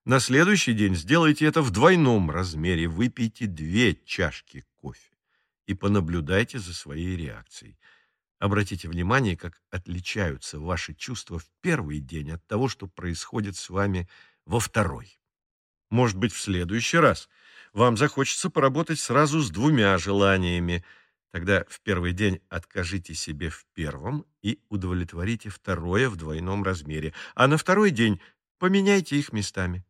На следующий день сделайте это в двойном размере. Выпейте две чашки кофе и понаблюдайте за своей реакцией. Обратите внимание, как отличаются ваши чувства в первый день от того, что происходит с вами во второй. Может быть, в следующий раз вам захочется поработать сразу с двумя желаниями. Тогда в первый день откажите себе в первом и удовлетворите второе в двойном размере, а на второй день поменяйте их местами.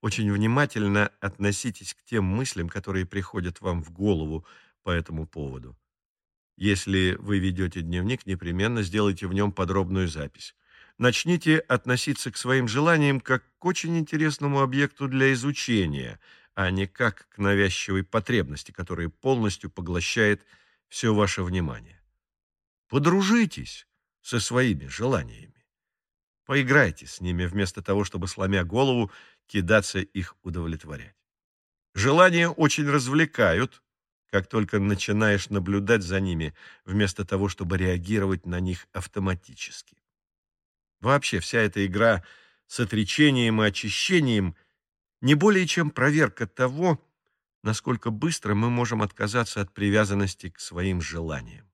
очень внимательно относитесь к тем мыслям, которые приходят вам в голову по этому поводу. Если вы ведете дневник, непременно сделайте в нем подробную запись. Начните относиться к своим желаниям как к очень интересному объекту для изучения, а не как к навязчивой потребности, которая полностью поглощает все ваше внимание. Подружитесь со своими желаниями. Поиграйте с ними вместо того, чтобы, сломя голову, кидаться их удовлетворять. Желания очень развлекают, как только начинаешь наблюдать за ними, вместо того, чтобы реагировать на них автоматически. Вообще вся эта игра с отречением и очищением не более чем проверка того, насколько быстро мы можем отказаться от привязанности к своим желаниям.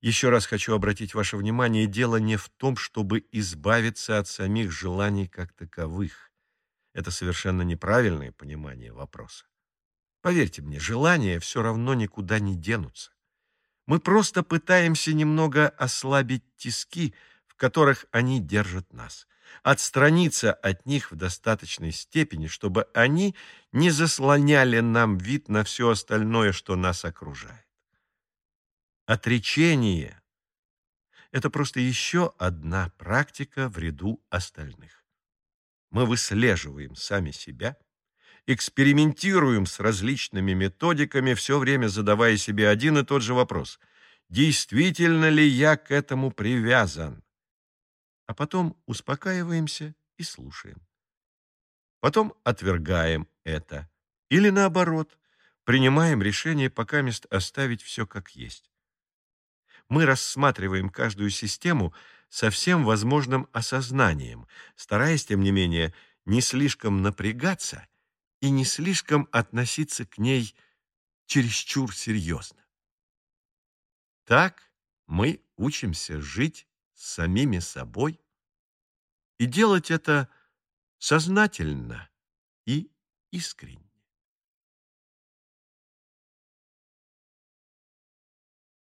Еще раз хочу обратить ваше внимание, дело не в том, чтобы избавиться от самих желаний как таковых. Это совершенно неправильное понимание вопроса. Поверьте мне, желания все равно никуда не денутся. Мы просто пытаемся немного ослабить тиски, в которых они держат нас, отстраниться от них в достаточной степени, чтобы они не заслоняли нам вид на все остальное, что нас окружает. Отречение – это просто еще одна практика в ряду остальных. Мы выслеживаем сами себя, экспериментируем с различными методиками, все время задавая себе один и тот же вопрос – действительно ли я к этому привязан? А потом успокаиваемся и слушаем. Потом отвергаем это. Или наоборот, принимаем решение пока мест оставить все как есть мы рассматриваем каждую систему со всем возможным осознанием, стараясь, тем не менее, не слишком напрягаться и не слишком относиться к ней чересчур серьезно. Так мы учимся жить с самими собой и делать это сознательно и искренне.